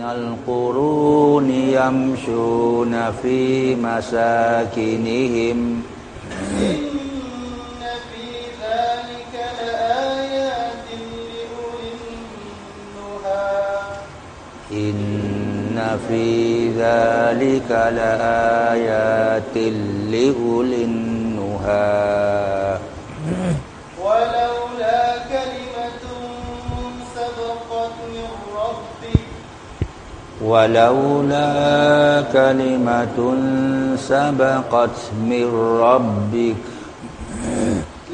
من القرون يمشون في مساكنهم. إن في ذلك لآيات لأولي النهى إن في ذلك لآيات لأولي النهى. ولولا كلمة سبقت من ربك.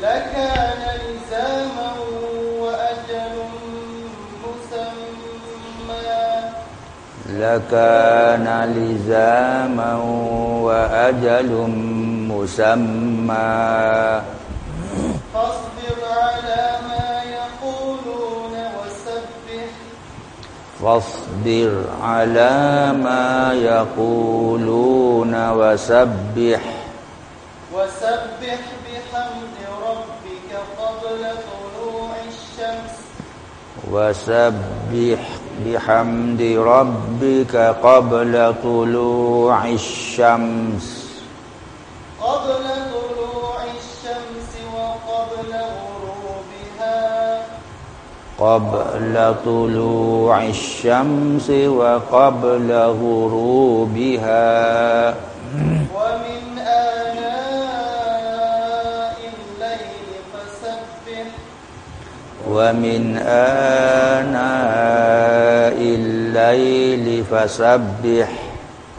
لكان لزاما وأجل مسمى. لكان لزاما وأجل مسمى. فاصبر على ما يقولون وسبح. وسبح بحمد ربك قبل طلوع الشمس. وسبح بحمد ربك قبل طلوع الشمس. قبل طلوع الشمس وقبل غروبها. ومن آناء الليل فسبح. ومن آناء الليل فسبح.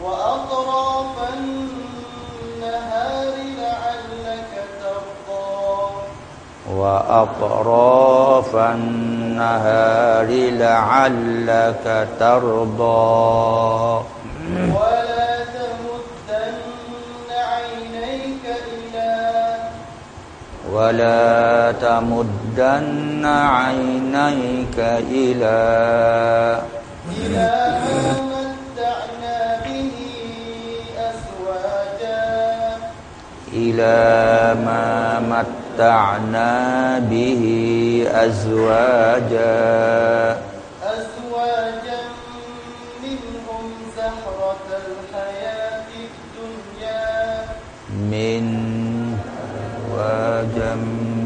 وأطراف النهار لعلك ترضى. وأطراف النهار لعلك ترضى. ولا تمدن عينيك إلى ولا تمدن عينيك إلى إلى ما متعنا به أزواجا. إلى ما متعنا به أزواجا. أزواجا منهم زهرة الحياة الدنيا. من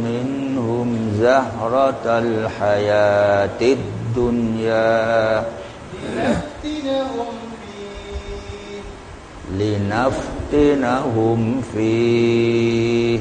منهم زهرة الحياة الدنيا. لنفتنهم فيه. لنفتنهم فيه.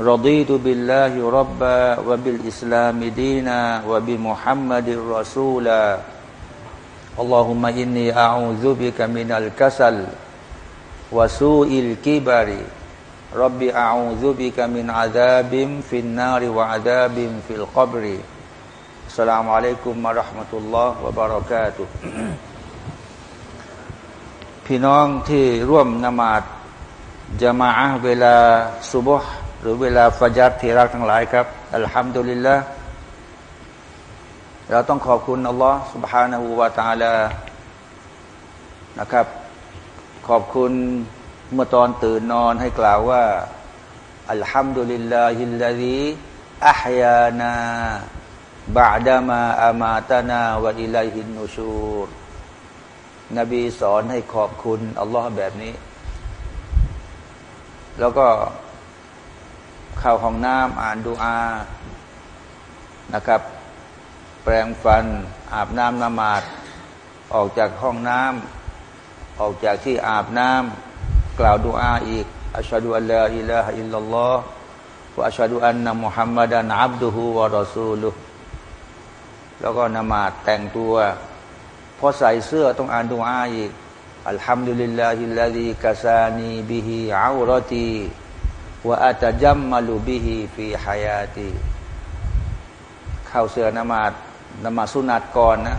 رضيت بالله ربا وبالإسلام دينا وبمحمد رسولا اللهم إني أعوذ بك من الكسل وسوء الكبر ربي أعوذ بك من عذاب في النار وعذاب في القبر السلام عليكم ورحمة الله وبركاته พี่น้องที่ร่วมนมาดจะมาอะห์เวลาซุบฮ์ หรือเวลาฟาจัดที่รักทั้งหลายครับ อัลฮัมดุลิลละเราต้องขอบคุณอัลลอฮ์ سبحانه และ تعالى นะครับ ขอบคุณเมื่อตอนตื่นนอนให้กล่าวว่า อัลฮัมดุลิลลาฮิลลาฮิอัฮยานาบาดามาอามาตานาวะอิลัยฮินนูชูรนบีสอนให้ขอบคุณ อัลลอฮ์แบบนี้ แล้วก็ เข้าห้องน้ำอ่านดูอานะครับ แปรงฟัน อาบน้ำนมาดออกจากห้องน้ำออกจากที่อาบน้ำกล่าวดูอาอีกأشهد أن لا إله إلا الله وأشهد أن محمدا عبده ورسوله แล้วก็นมาดแต่งตัวพอใส่เสื้อต้องอ่านดูอาอีกالحمد لله الذي كساني ما أواري به عورتي وأتجمل به في حياتيเข้าเสือนมาดนมาสุนัตก่อนนะ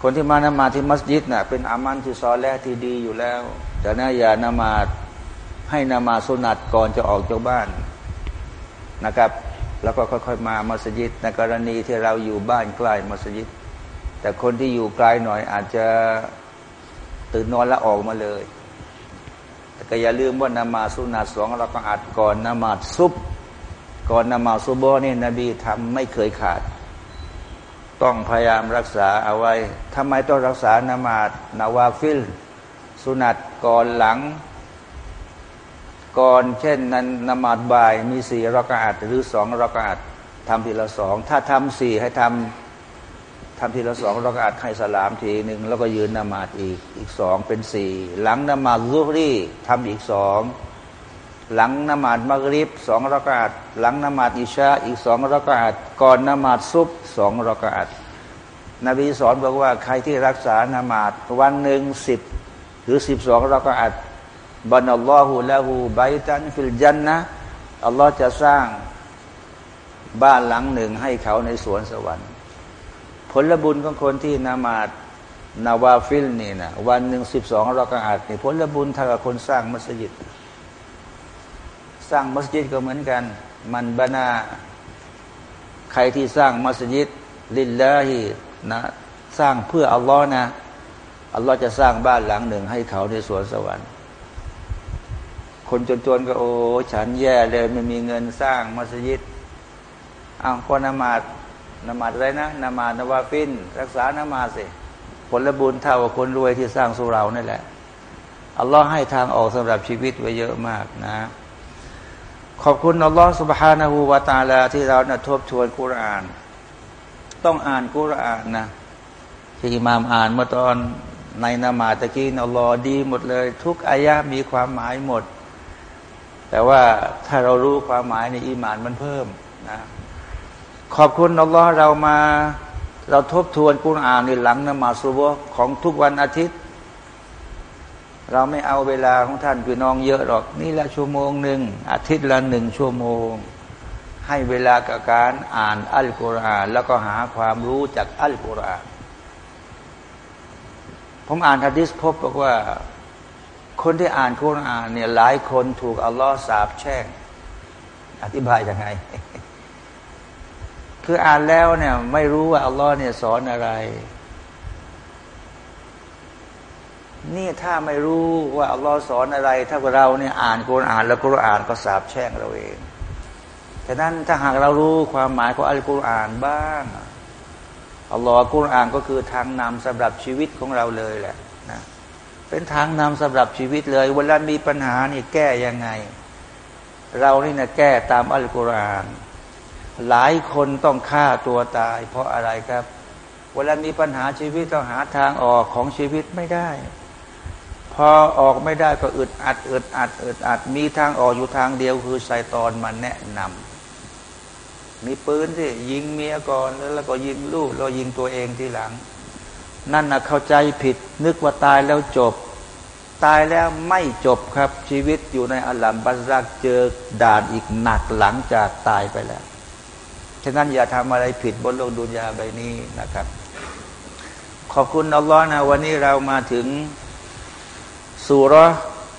คนที่มานมาที่มัสยิดนะ่ะเป็นอามันที่ซอแรกที่ดีอยู่แล้ว แต่นะอย่านมาให้นมาสุนัตก่อนจะออกจากบ้านนะครับ แล้วก็ค่อยๆมามัสยิดในกรณีที่เราอยู่บ้านใกล้มัสยิด แต่คนที่อยู่ไกลหน่อยอาจจะตื่นนอนแล้วออกมาเลย ก็อย่าลืมว่านามาสุนัตสองเราก็อัดก่อนนามาซุบก่อนนามาซุบโบนี่นบีทำไม่เคยขาด ต้องพยายามรักษาเอาไว้ทำไมต้องรักษานามาดนาวาฟิล สุนัตก่อนหลัง ก่อนเช่นนั้นนามาดบ่ายมีสี่รักอาดหรือสองรักอาดทำทีละสองถ้าทำสี่ให้ทำ ทำทีละสองเรักอาดให้สลามทีหนึ่งแล้วก็ยืนนมาดอีกอีกสองเป็นสี่หลังนมาดซุฮรีทำอีกสองหลังนมาดมักริบสองรักอาดหลังนมาดอิชาอีกสองรักอาดก่อนนมาดซุบสองรักอาดนบีสอนบอกว่าใครที่รักษานมาดวันหนึ่งสิบหรือสิบสองเราก็อัดบันอัลลอฮฺละหูไบตันฟิลจันนะอัลลอฮ์จะสร้างบ้านหลังหนึ่งให้เขาในสวนสวรรค์ ผลบุญของคนที่นามาดنوافل นี่นะวันหนึ่งสิบสองร็อกอะฮ์นี่ผลบุญเท่ากับคนสร้างมัสยิด สร้างมัสยิดก็เหมือนกัน من بنى ใครที่สร้างมัสยิด لله นะสร้างเพื่ออัลลอฮ์นะอัลลอฮ์จะสร้างบ้านหลังหนึ่ง ให้เขาในสวนสวรรค์ คนจนๆก็โอ้ฉันแย่เลยไม่มีเงินสร้างมัสยิดอ้าวก็นมาด นมาดอะไรนะนมาดนวาฟิน รักษานมาสิผลบุญเท่ากับคนรวยที่สร้างสุเรานั่นแหละอัลลอฮ์ให้ทางออกสำหรับชีวิตไว้เยอะมากนะ ขอบคุณอัลลอฮ์ سبحانه และ تعالى ที่เรานะทบทวนกุราน ต้องอ่านกุรานนะที่อิมามอ่านเมื่อตอนในนามาตะกี้อัลลอฮ์ดีหมดเลย ทุกอายะมีความหมายหมด แต่ว่าถ้าเรารู้ความหมายในอิมานมันเพิ่มนะ ขอบคุณอัลลอฮ์เรามา เราทบทวนกุณอ่านในหลังนมาสุบของทุกวันอาทิตย์ เราไม่เอาเวลาของท่านพี่น้องเยอะหรอก นี่ละชั่วโมงหนึ่งอาทิตย์ละหนึ่งชั่วโมง ให้เวลากับการอ่านอัลกุรอาน แล้วก็หาความรู้จากอัลกุรอาน ผมอ่านฮะดิษพบบอกว่า คนที่อ่านคุรานเนี่ยหลายคนถูกอัลลอฮ์สาบแช่ง อธิบายยังไง คืออ่านแล้วเนี่ย ไม่รู้ว่าอัลลอฮ์เนี่ยสอนอะไรนี่ถ้าไม่รู้ว่าอัลลอฮ์สอนอะไร ถ้าเราเนี่ยอ่านกุรอาน แล้วกุรอานก็สาบแช่งเราเองฉะนั้นถ้าหากเรารู้ความหมายของอัลกุรอานบ้างอัลลอฮ์กุรอานก็คือทางนำสำหรับชีวิตของเราเลยแหละนะเป็นทางนำสำหรับชีวิตเลย เวลามีปัญหานี่แก้ยังไง เรานี่นะแก้ตามอัลกุรอาน หลายคนต้องฆ่าตัวตาย เพราะอะไรครับ เวลามีปัญหาชีวิตต้องหาทางออกของชีวิตไม่ได้ พอออกไม่ได้ก็อึดอัดอึดอัดอึดอัดมีทางออกอยู่ทางเดียวคือไซตอนมาแนะนำมีปืนที่ยิงเมียก่อนแล้วก็ยิงลูกแล้วยิงตัวเองทีหลัง นั่นนะเข้าใจผิดนึกว่าตายแล้วจบ ตายแล้วไม่จบครับชีวิตอยู่ในอัลลัมบัสรักเจอด่านอีกหนักหลังจากตายไปแล้ว ฉะนั้นอย่าทำอะไรผิดบนโลกดุนยาใบนี้นะครับ ขอบคุณอัลลอฮ์นะวันนี้เรามาถึงสุร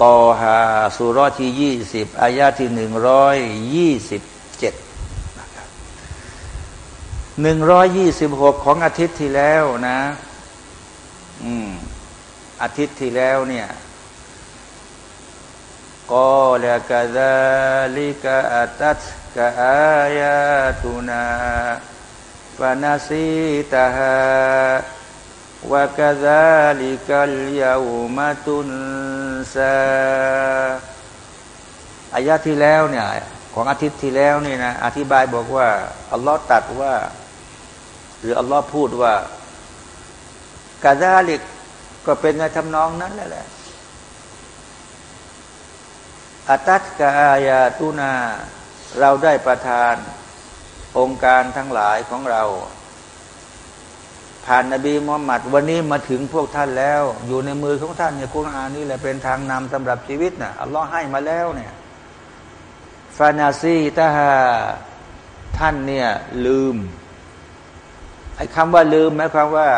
ตอฮาสุรที่ยี่สิบอายาที่หนึ่งร้อยยี่สิบเจ็ดหนึ่งร้อยยี่สิบหกของอาทิตย์ที่แล้วนะ อืม อาทิตย์ที่แล้วเนี่ยก็ลกะดาลิกะอัตัต กะอายาตุนาฟานาซีตาฮาวะกะซาลิกัลยาอุมาตุนซาอายะที่แล้วเนี่ยของอาทิตย์ที่แล้วนี่นะอธิบายบอกว่าอัลลอฮ์ตัดว่า หรืออัลลอฮ์พูดว่ากาซาลิกก็เป็นในทำนองนั้นแหละอัตัดกาอายาตุนา เราได้ประทานองค์การทั้งหลายของเรา ผ่านนบีมุฮัมมัดวันนี้มาถึงพวกท่านแล้ว อยู่ในมือของท่านเนี่ยคุณอานนี่แหละเป็นทางนำสำหรับชีวิตนะ่ะอัลลอฮ์ให้มาแล้วเนี่ยฟานาซีตาฮาท่านเนี่ยลืมไอ้คำว่าลืมหมายความว่า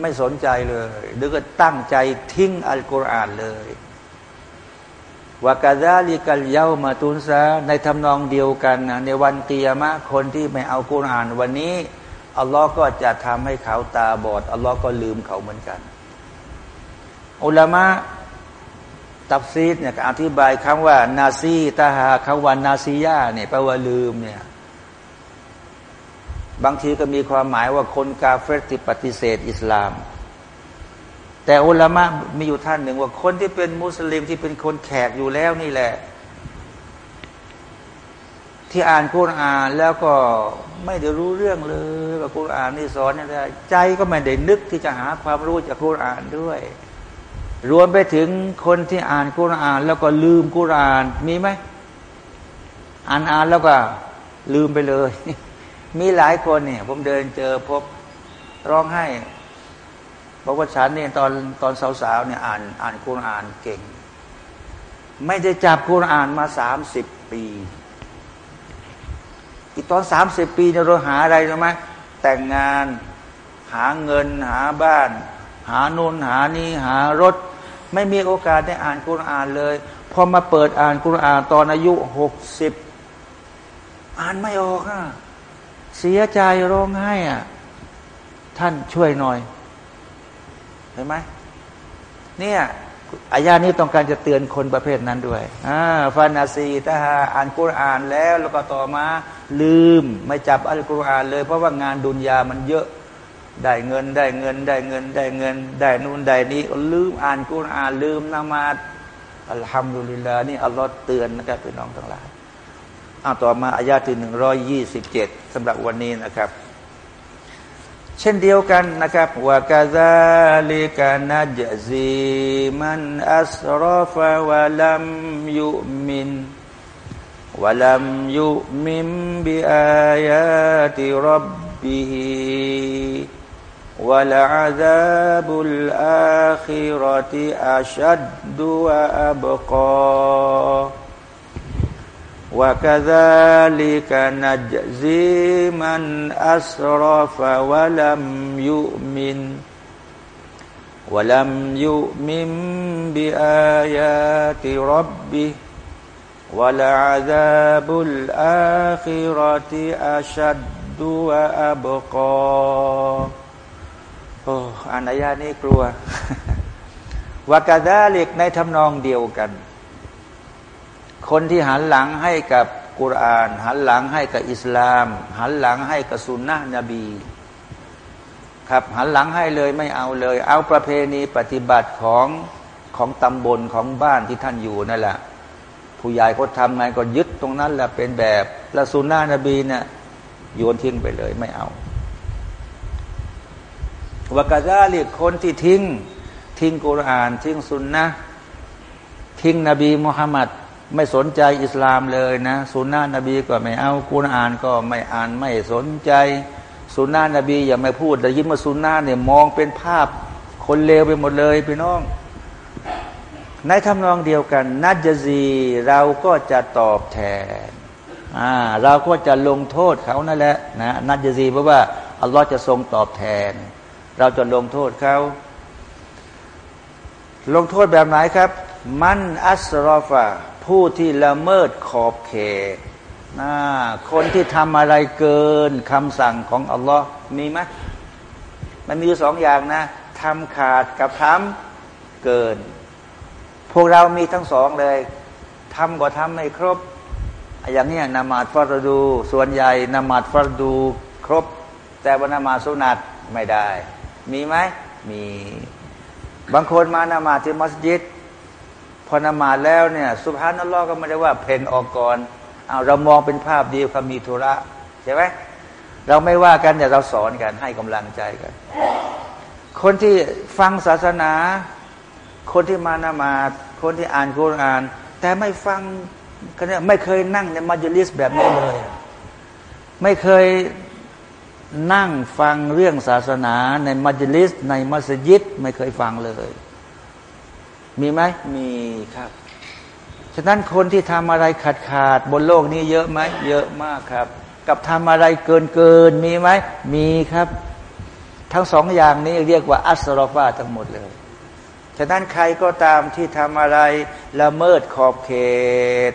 ไม่สนใจเลย หรือก็ตั้งใจทิ้งอัลกุรอานเลย วากาซาลิกัลเยามาตุนซาในทำนองเดียวกันนะในวันเตียมะคนที่ไม่เอากุรอานวันนี้อัลลอฮ์ก็จะทำให้เขาตาบอดอัลลอฮ์ก็ลืมเขาเหมือนกันอุลามะตับซีดเนี่ยอธิบายคำว่า นาซีตาหาคำว่านาซียาเนี่ยแปลว่าลืมเนี่ยบางทีก็มีความหมายว่าคนกาเฟรที่ปฏิเสธอิสลาม แต่อุลามะมีอยู่ท่านหนึ่งว่าคนที่เป็นมุสลิมที่เป็นคนแขกอยู่แล้วนี่แหละ ที่อ่านคุรานแล้วก็ไม่ได้รู้เรื่องเลยว่าคุรานนี่สอนอะไรใจก็ไม่ได้นึกที่จะหาความรู้จากคุรานด้วย รวมไปถึงคนที่อ่านคุราน แล้วก็ลืมคุรานมีไหมอ่านอ่านแล้วก็ลืมไปเลย มีหลายคนเนี่ย ผมเดินเจอพบร้องไห้ บอกว่าฉันเนี่ยตอนตอนสาวๆเนี่ยอ่านอ่านคุรานเก่ง ไม่ได้จับคุรานมาสามสิบปีอีกตอนสามสิบปีเนี่ยเราหาอะไรรู้ไหมแต่งงานหาเงินหาบ้าน หานุนหานี้หารถ ไม่มีโอกาสได้อ่านคุรานเลยพอมาเปิดอ่านคุรานตอนอายุหกสิบอ่านไม่ออกอะเสียใจร้องไห้อะท่านช่วยหน่อย เห็นไหมเนี่ยอายานี้ต้องการจะเตือนคนประเภทนั้นด้วยอ่าฟานาซีตาฮาอ่านกุรอานแล้วแล้วก็ต่อมาลืมไม่จับอัลกุรอานเลย เพราะว่างานดุนยามันเยอะได้เงินได้เงินได้เงินได้เงิน ได้นู่นได้นี้ลืมอ่านกุรอานลืมนมาดอัลฮัมดุลิลลาห์นี่อัลลอฮ์เตือนนะครับพี่น้องทั้งหลายอาต่อมาอายาที่หนึ่งร้อยยี่สิบเจ็ดสำหรับวันนี้นะครับ เช่นเดียวกันนะครับว่ากาซาลิกานาจซีมันอัสรอฟะวะลัมยุมินวะลัมยุมิมบิอายาติรับบิฮิวะลาอาซาบุลอาคิรติอัชัดดุอับกา وكذلك نجزي من أسرف ولم يؤمن ولم يؤمن بآيات ربه ولعذاب الآخرة أشد وأبقى โอ้อ่านอายานี้กลัววากาดาลิกในทำนองเดียวกัน คนที่หันหลังให้กับกุราน หันหลังให้กับอิสลาม หันหลังให้กับสุนนะนบี ครับหันหลังให้เลยไม่เอาเลย เอาประเพณีปฏิบัติของของตำบลของบ้านที่ท่านอยู่นั่นแหละผู้ใหญ่เขาทำไงก็ยึดตรงนั้นแหละเป็นแบบละสุนนะนบีเนี่ยโยนทิ้งไปเลยไม่เอาวกาซาเรียกคนที่ทิ้ง ทิ้งกุราน ทิ้งสุนนะทิ้งนบีมุฮัมมัด ไม่สนใจอิสลามเลยนะสุนนะนบีก็ไม่เอากุณอ่านก็ไม่อ่านไม่สนใจสุนนะนบีอย่าไม่พูดแต่ยินมาสุนนะเนี่ยมองเป็นภาพคนเลวไปหมดเลยพี่น้อง ในทำนองเดียวกันนัจซีเราก็จะตอบแทนอ่าเราก็จะลงโทษเขานั่นแหละนะนัจซีเพราะว่าอัลลอฮ์จะทรงตอบแทน เราจะลงโทษเขาลงโทษแบบไหนครับ มันอัสรอฟา ผู้ที่ละเมิดขอบเขตนะคนที่ทำอะไรเกินคำสั่งของอัลลอฮ์มีไหมมันมีสองอย่างนะทำขาดกับทำเกิน พวกเรามีทั้งสองเลยทำก็ทำไม่ครบ อย่างนี้นามาดฟารดู ส่วนใหญ่นามาดฟารดูครบ แต่ว่านามาสุนัตไม่ได้ มีไหมมี บางคนมานามาที่มัสยิด พอนมาแล้วเนี่ยสุภาพนัลลอก็ไม่ได้ว่าเพนออกก่อนเอาเรามองเป็นภาพเดีความมีธุระใช่ไหมเราไม่ว่ากันแต่เราสอนกันให้กำลังใจกัน คนที่ฟังศาสนา คนที่มานมาคนที่อ่านคุราน แต่ไม่ฟังก็เนี่ยไม่เคยนั่งในมัจลิสแบบนี้เลย ไม่เคยนั่งฟังเรื่องศาสนาในมัจลิสในมัสยิดไม่เคยฟังเลย มีไหมมีครับ ฉะนั้นคนที่ทำอะไรขาดขาดบนโลกนี้เยอะไหมเยอะมากครับ กับทำอะไรเกินเกินมีไหมมีครับ ทั้งสองอย่างนี้เรียกว่า อัสรอฟาทั้งหมดเลย ฉะนั้นใครก็ตามที่ทำอะไรละเมิดขอบเขต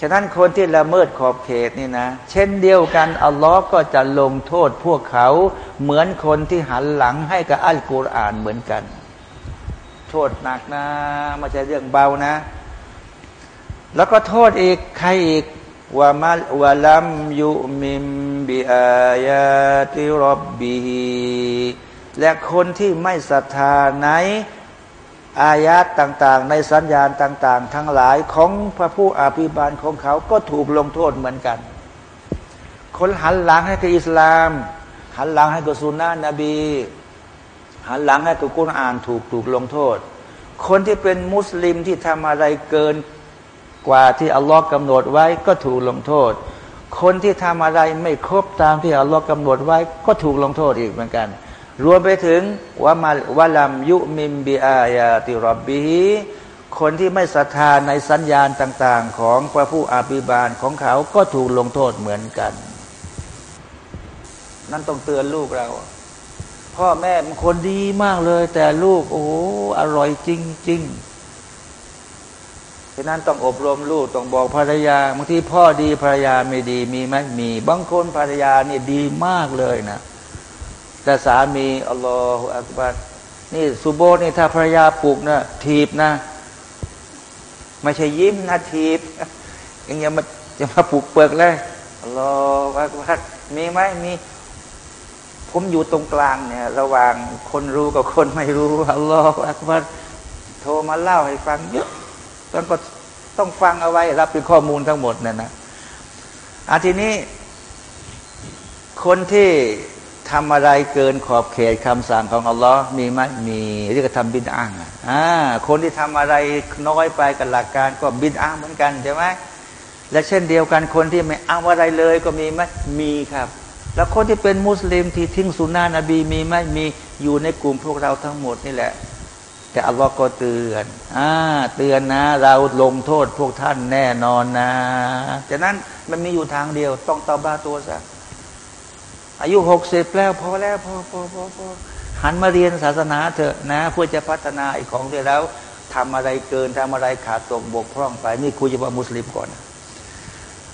ฉะนั้นคนที่ละเมิดขอบเขตนี่นะ เช่นเดียวกันอัลลอฮ์ก็จะลงโทษพวกเขาเหมือนคนที่หันหลังให้กับอัลกุรอานเหมือนกันโทษหนักนะไม่ใช่เรื่องเบานะ แล้วก็โทษอีกใครอีกว่ามัลวะลัมยุมิมบิอายาติรบบีและคนที่ไม่ศรัทธาในอายาตต่างๆ ในสัญญาณต่าง ๆ ทั้งหลายของพระผู้อภิบาลของเขาก็ถูกลงโทษเหมือนกัน คนหันหลังให้กับอิสลาม หันหลังให้กับสุนนะนบี หันหลังให้กับกุรอานถูกถูกลงโทษ คนที่เป็นมุสลิมที่ทำอะไรเกินกว่าที่อัลลอฮ์กำหนดไว้ก็ถูกลงโทษ คนที่ทำอะไรไม่ครบตามที่อัลลอฮ์กำหนดไว้ก็ถูกลงโทษอีกเหมือนกัน รวมไปถึงวามาวะลัมยุมิมบิอายาติรบบีฮีคนที่ไม่ศรัทธาในสัญญาณต่าง ๆ ของพระผู้อาภิบาลของเขาก็ถูกลงโทษเหมือนกัน นั่นต้องเตือนลูกเรา พ่อแม่มันคนดีมากเลย แต่ลูก โอ้อร่อยจริงๆฉะนั้นต้องอบรมลูกต้องบอกภรรยาบางทีพ่อดีภรรยาไม่ดีมีไหมมี บางคนภรรยานี่ดีมากเลยนะ แต่สามีอัลลอฮฺอักบัรนี่สุโบนี่ถ้าภรรยาปลุกนะทีบนะไม่ใช่ยิ้มนะทีบอยังยังมาจะมาปลุกเปิกเลยอัลลอฮฺอักบัรมีไหมมี ผมอยู่ตรงกลางเนี่ย ระหว่างคนรู้กับคนไม่รู้อัลลอฮฺอักบัรโทรมาเล่าให้ฟังเยอะต้องก็ต้องฟังเอาไว้รับเป็นข้อมูลทั้งหมดนั่นนะอาทีนี้ คนที่ทำอะไรเกินขอบเขตคำสั่งของอัลลอฮ์มีไหมมีเรียกทำบิดอ้างอ่าคนที่ทำอะไรน้อยไปกับหลักการก็บิดอ้างเหมือนกันใช่ไหมและเช่นเดียวกันคนที่ไม่เอาอะไรเลยก็มีไหมมีครับ แล้วคนที่เป็นมุสลิมที่ทิ้งสุนนะนบีมีไหมมีอยู่ในกลุ่มพวกเราทั้งหมดนี่แหละ แต่อัลลอฮ์ก็เตือนอ่าเตือนนะ เราลงโทษพวกท่านแน่นอนนะจากนั้นมันมีอยู่ทางเดียว ต้องตาบ้าตัวซะอายุหกสิบแล้วพอแล้วพอพอพอพอหันมาเรียนศาสนาเถอะนะเพื่อจะพัฒนาไอีกของที่แล้วทำอะไรเกินทำอะไรขาดตกบกพร่องไป นี่คุยเฉพาะมุสลิมก่อน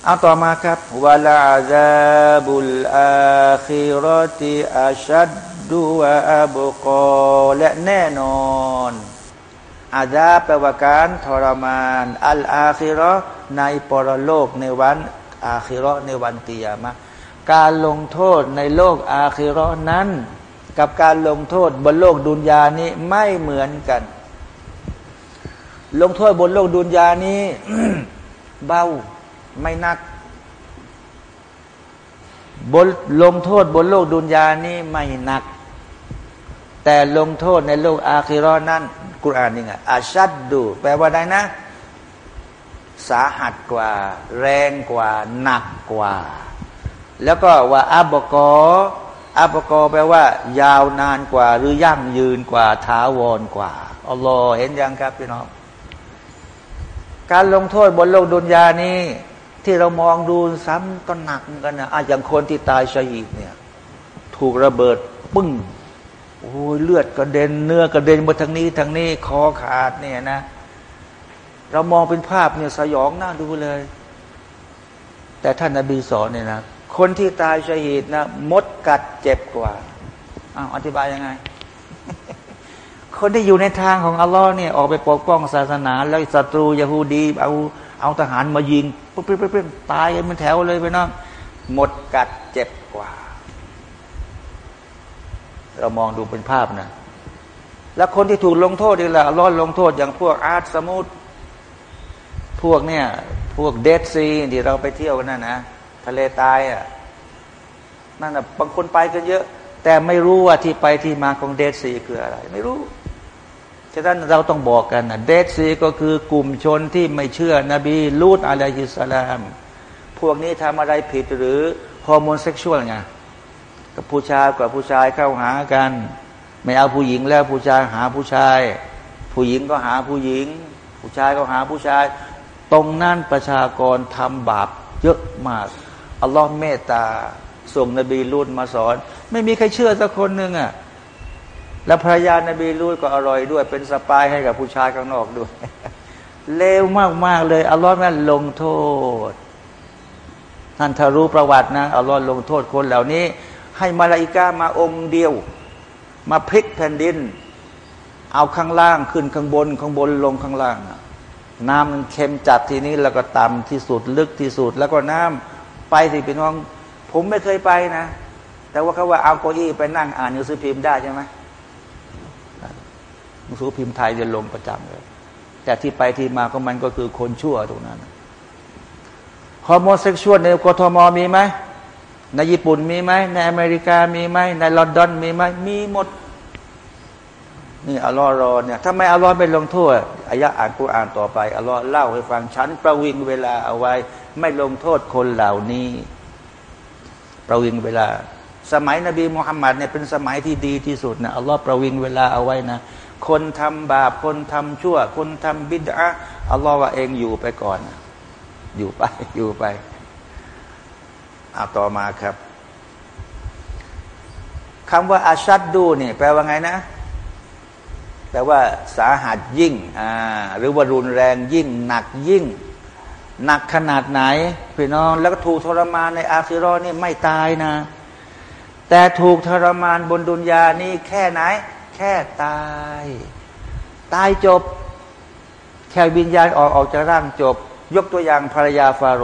เอาต่อมาครับวะลาซาบุลอาคิรติอาชัดดูวะอับกอและแน่นอนอาดาแปลว่าการทรมาน อัลอาคิรอในปรโลกในวัน อาคิรอในวันเตียมะการลงโทษในโลกอาคิรอนั้น กับการลงโทษบนโลกดุนยานี้ไม่เหมือนกัน ลงโทษบนโลกดุนยานี้ เบา ไม่นักบนลงโทษบนโลกดุนยานี้ไม่หนัก แต่ลงโทษในโลกอาคิรอนั้นกุรอานนี่ไงอาชัดดู แปลว่าไดนะ สาหัสกว่า แรงกว่า หนักกว่า แล้วก็ว่าอับกออับกอแปลว่า ยาวนานกว่า หรือยั่งยืนกว่าท้าวรกว่าอัลลอฮ์เห็นยังครับพี่น้องการลงโทษบนโลกดุนยานี้ ที่เรามองดูซ้ำก็หนักกันนะอาอย่างคนที่ตายชหีดเนี่ย ถูกระเบิดปึ้งโอ้ยเลือดกระเด็นเนื้อกระเด็นมาทางนี้ทางนี้คอขาดเนี่ยนะ เรามองเป็นภาพเนี่ยสยองน่าดูเลย แต่ท่านนาบีสอนเนี่ยนะคนที่ตายชหีดนะมดกัดเจ็บกว่าอ้าวอธิบายยังไง คนที่อยู่ในทางของอัลลอฮ์เนี่ยออกไปปกป้องศาสนา แล้วศัตรูยาฮูดีเอาเอาทหารมายิง ปุ๊บปุ๊บปุ๊บตายกันเป็นแถวเลยไปน้องหมดกัดเจ็บกว่า เรามองดูเป็นภาพนะ แล้วคนที่ถูกลงโทษนี่แหละร้อนลงโทษอย่างพวกอาร์ตสมุทรพวกเนี่ย พวกเดดซีที่เราไปเที่ยวกันนั่นนะทะเลตายอะนั่นนะบางคนไปกันเยอะ แต่ไม่รู้ว่าที่ไปที่มาของเดดซีคืออะไร ไม่รู้ ฉะนั้นเราต้องบอกกันนะเดซีก็คือกลุ่มชนที่ไม่เชื่อนบีลูดอะลัยฮิสลาม พวกนี้ทำอะไรผิดหรือฮอร์โมนเซ็กชวลไงกับผู้ชายกับผู้ชายเข้าหากัน ไม่เอาผู้หญิงแล้วผู้ชายหาผู้ชาย ผู้หญิงก็หาผู้หญิง ผู้ชายก็หาผู้ชาย ตรงนั้นประชากรทำบาปเยอะมากอัลลอฮ์เมตตาส่งนบีลูดมาสอน ไม่มีใครเชื่อสักคนหนึ่งอะ แล้วภรรยานาบีลูดก็อร่อยด้วย เป็นสปายให้กับผู้ชายข้างนอกด้วย เลวมาก ๆ เลย อัลลอฮ์แม่ลงโทษ ท่านถ้ารู้ประวัตินะ อัลลอฮ์ลงโทษคนเหล่านี้ ให้มาลาอิกามาองค์เดียว มาพลิกแผ่นดิน เอาข้างล่างขึ้นข้างบน ข้างบนลงข้างล่าง น้ำมันเค็มจัดทีนี้แล้วก็ต่ำที่สุดลึกที่สุด แล้วก็น้ำไปสิพี่น้อง ผมไม่เคยไปนะ แต่ว่าเขาว่าเอาโกอี้ไปนั่งอ่านหนังสือพิมพ์ได้ใช่ไหม นังสือพิมพ์ไทยจะลงประจำเลย แต่ที่ไปที่มาของมันก็คือคนชั่วตรงนั้น homosexual ในกทมมีไหมในญี่ปุ่นมีไหมในอเมริกามีไหมในลอนดอนมีไหมมีหมด นี่อัลลอฮ์รอเนี่ยถ้าไม่อัลลอฮ์ไม่ลงโทษอายะอ่านกุรอานต่อไปอัลลอฮ์เล่าให้ฟังฉันประวิงเวลาเอาไว้ ไม่ลงโทษคนเหล่านี้ ประวิงเวลา สมัยนบีมุฮัมมัดเนี่ยเป็นสมัยที่ดีที่สุดนะอัลลอฮ์ประวิงเวลาเอาไว้นะ คนทำบาป คนทำชั่ว คนทำบิดาอัลลอฮ์ว่าเองอยู่ไปก่อน อยู่ไปอยู่ไปเอาต่อมาครับคำว่าอาชัดดูนี่แปลว่าไงนะ แปลว่าสาหัสยิ่งอ่าหรือว่ารุนแรงยิ่ง หนักยิ่ง หนักขนาดไหนพี่น้องแล้วก็ถูกทรมานในอาคิรอนี่ไม่ตายนะ แต่ถูกทรมานบนดุนยานี่แค่ไหน ค่ตาย ตายจบ แค่วิญญาณออกออกจากร่างจบ ยกตัวอย่างภรรยาฟาโร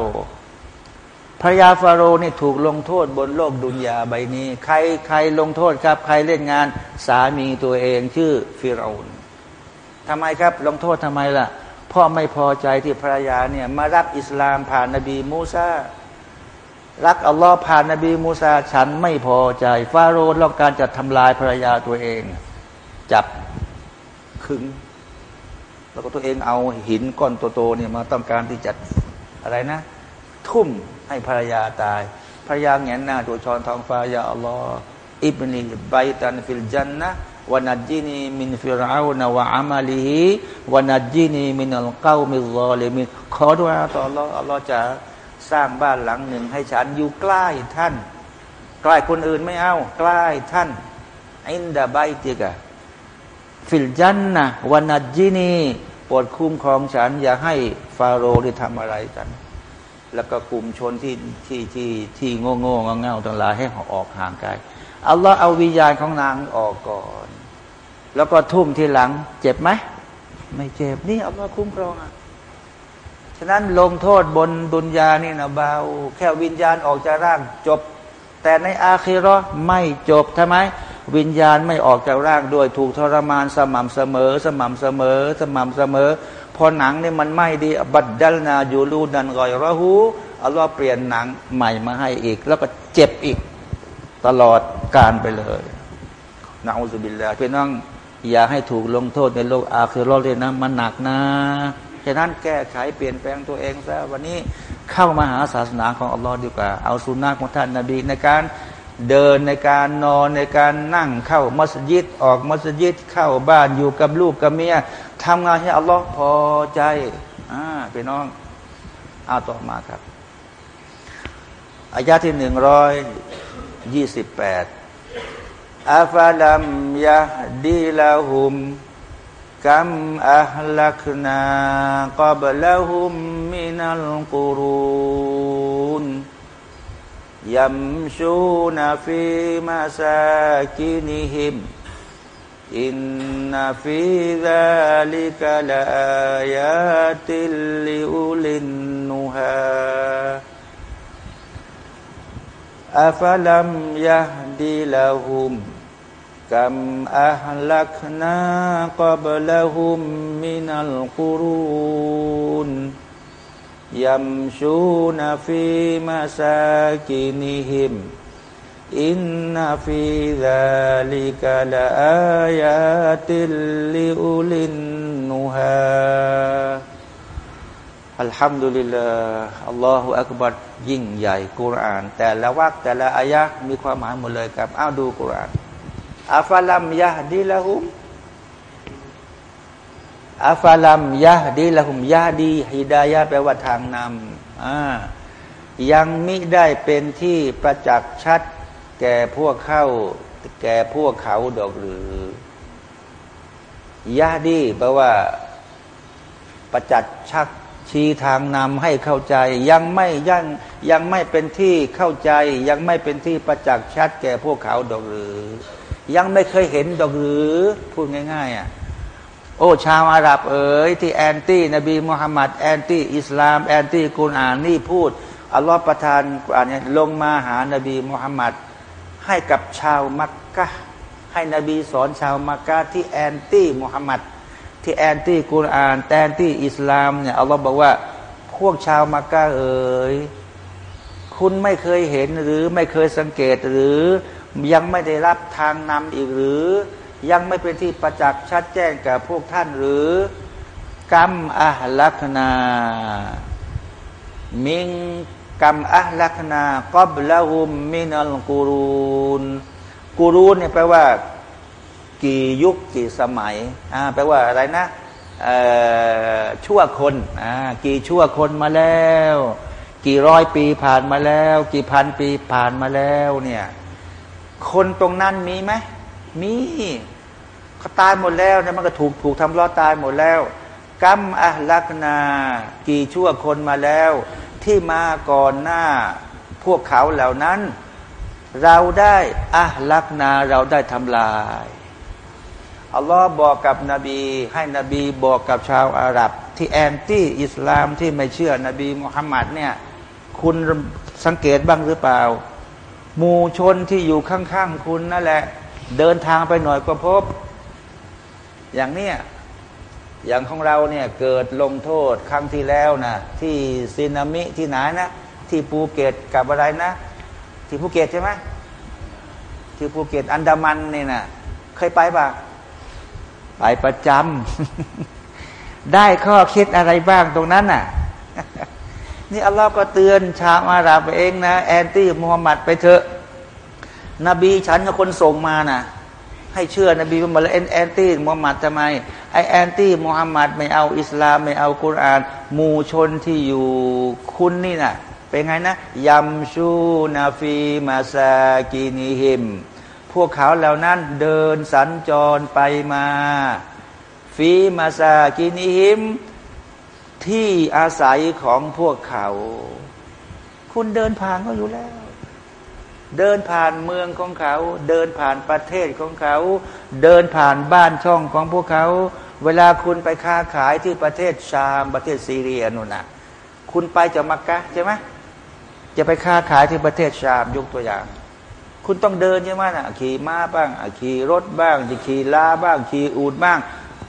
ภรรยาฟาโรห์นี่ถูกลงโทษบนโลกดุนยาใบนี้ ใครใครลงโทษครับ ใครเล่นงานสามีตัวเองชื่อฟิรอนทำไมครับ ลงโทษทำไมล่ะพ่อไม่พอใจที่ภรรยาเนี่ยมารับอิสลามผ่านนบีมูซารักอัลลอฮ์ผ่านนบีมูซาฉันไม่พอใจ ฟาโรห์ต้องการจะทำลายภรรยาตัวเอง จับขึง แล้วก็ตัวเองเอาหินก้อนโตๆเนี่ยมาต้องการที่จะอะไรนะ ทุ่มให้ภรรยาตายภรรยาแงนหน้าดูชอนทองฟ้ายาอัลลอฮ์อิบนีไบตันฟิลจันนะวานัดจินีมินฟิรอาวนวะอามาลีฮีวานัดจินีมินัลเก้ามิลอเลมิขอดุอาต่ออัลลอฮ์อัลลอฮ์จะสร้างบ้านหลังหนึ่งให้ฉันอยู่ใกล้ท่าน ใกล้คนอื่นไม่เอา ใกล้ท่านอินดาไบติกะ ฟิลจันนะวานัดจินีปวดคุ้มครองฉัน อย่าให้ฟาโรห์ได้ทำอะไรฉัน แล้วก็กลุ่มชนที่ที่ที่ที่โง่โง่เง่าเง่าทั้งหลายให้ออกห่างไกลอัลลอฮ์เอาวิญญาณของนางออกก่อน แล้วก็ทุ่มทีหลัง เจ็บไหมไม่เจ็บนี่อัลลอฮ์คุ้มครองอะฉะนั้นลงโทษบนดุนยานี่นะเบาแค่วิญญาณออกจากร่างจบ แต่ในอาคีรอไม่จบทำไม วิญญาณไม่ออกจากร่างด้วย ถูกทรมานสม่ำเสมอ สม่ำเสมอ สม่ำเสมอ พอหนังเนี่ยมันไม่ดีบัดดัลนาอยู่รูดันกอยระหูอัลลอฮ์เปลี่ยนหนังใหม่มาให้อีก แล้วก็เจ็บอีกตลอดการไปเลยนะอุบิลลาพี่น้องอย่าให้ถูกลงโทษในโลกอาคือรอดเลยนะมันหนักนะฉะนั้นแก้ไขเปลี่ยนแปลงตัวเองซะวันนี้เข้ามาหาศาสนาของอัลลอฮ์ดีกว่า เอาสุนนะของท่านนาบีในการ เดินในการนอนในการนั่งเข้ามัสยิดออกมัสยิดเข้าบ้านอยู่กับลูกกับเมียทำงานให้อัลลอฮ์พอใจอ่าพี่น้องเอาต่อมาครับอายาที่หนึ่งร้อยยี่สิบแปดอัฟาลัมยะดีลาหุมกัมอัลลักนากับละหุมมินัลกุรุน يمشون في مساكنهم. إن في ذلك لآيات لأولي النهى. أفلم يهد لهم؟ كم أهلكنا قبلهم من القرون. يمشون في مساكنهم إن في ذلك لآيات لأولي النهى อัลฮัมดุลิลลาห์อัลลอฮฺอักบัดยิ่งใหญ่กุรอาน แต่ละวักแต่ละอายะมีความหมายหมดเลยครับอ้าวดูกุรอานอัฟลัมยะดีละหุม อัฟาลัมยะดีละหุมยะดีฮิดายะแปลว่าทางนำยังมิได้เป็นที่ประจักษ์ชัด แก่พวกเข้า แก่พวกเขาดอกหรือيهدي แปลว่าประจักษ์ชัดชี้ทางนำให้เข้าใจ ยังไม่ยังยังไม่เป็นที่เข้าใจ ยังไม่เป็นที่ประจักษ์ชัด แก่พวกเขาดอกหรือ ยังไม่เคยเห็นดอกหรือ พูดง่าย ๆอะ โอ้ชาวอาหรับเอ๋ยที่ anti นบีมุฮัมมัด anti อิสลาม anti กุรอานนี่พูดอัลลอฮฺประทานกุรอานเนี่ยลงมาหานบีมุฮัมมัดให้กับชาวมักกะให้นบีสอนชาวมักกะที่ anti มุฮัมมัดที่ anti กุรอาน anti อิสลามเนี่ยอัลลอฮ์บอกว่าพวกชาวมักกะเอ๋ยคุณไม่เคยเห็นหรือไม่เคยสังเกตหรือยังไม่ได้รับทางนำอีกหรือ ยังไม่เป็นที่ประจักษ์ชัดแจ้งกับพวกท่านหรือكم أهلكنا มิงกัมอัลักนากอบละหุมมินัลกูรูนกูรูนเนี่ยแปลว่า กี่ยุคกี่สมัยอ่าแปลว่าอะไรนะชั่วคนอ่ากี่ชั่วคนมาแล้ว กี่ร้อยปีผ่านมาแล้ว กี่พันปีผ่านมาแล้วเนี่ย คนตรงนั้นมีไหม มีเขาตายหมดแล้วนี่ยมันก็ถูกถูกทำล้อตายหมดแล้วกัมอัลลักนา กี่ชั่วคนมาแล้ว ที่มาก่อนหน้า พวกเขาเหล่านั้น เราได้อัลลักนาเราได้ทำลายอัลลอฮ์บอกกับนบี ให้นบีบอกกับชาวอาหรับ ที่แอนตี้อิสลามที่ไม่เชื่อนบีมุฮัมมัดเนี่ย คุณสังเกตบ้างหรือเปล่า หมู่ชนที่อยู่ข้างๆคุณนั่นแหละ เดินทางไปหน่อยก็พบ อย่างเนี้ยอย่างของเราเนี่ยเกิดลงโทษครั้งที่แล้วนะที่สึนามิที่ไหนนะที่ภูเก็ตกับอะไรนะ ที่ภูเก็ตใช่ไหมที่ภูเก็ตอันดามันเนี่ยนะเคยไปปะไปประจำได้ข้อคิดอะไรบ้างตรงนั้นน่ะ นี่อัลลอฮ์ก็เตือนชาวอาหรับเองนะ anti มุฮัมมัดไปเถอะ นบีฉันกับคนส่งมานะ่ะให้เชื่อนบีมุฮัมมัดแล้ว anti มุฮัมมัดทำไมไอ anti มุฮัมมัดไม่เอาอิสลามไม่เอากุรอานหมู่ชนที่อยู่คุณนี่นะ่ะเป็นไงนะيمشون في مساكنهم พวกเขาเหล่านั้นเดินสัญจรไปมา في مساكنهم ที่อาศัยของพวกเขา คุณเดินผ่านก็อยู่แล้ว เดินผ่านเมืองของเขา เดินผ่านประเทศของเขา เดินผ่านบ้านช่องของพวกเขา เวลาคุณไปค้าขายที่ประเทศชามประเทศซีเรียนู่นนะคุณไปจากมักกะใช่ไหมจะไปค้าขายที่ประเทศชามยกตัวอย่าง คุณต้องเดินใช่ไหมนะขี่ม้าบ้างขี่รถบ้างจะขี่ลาบ้างขี่อูดบ้าง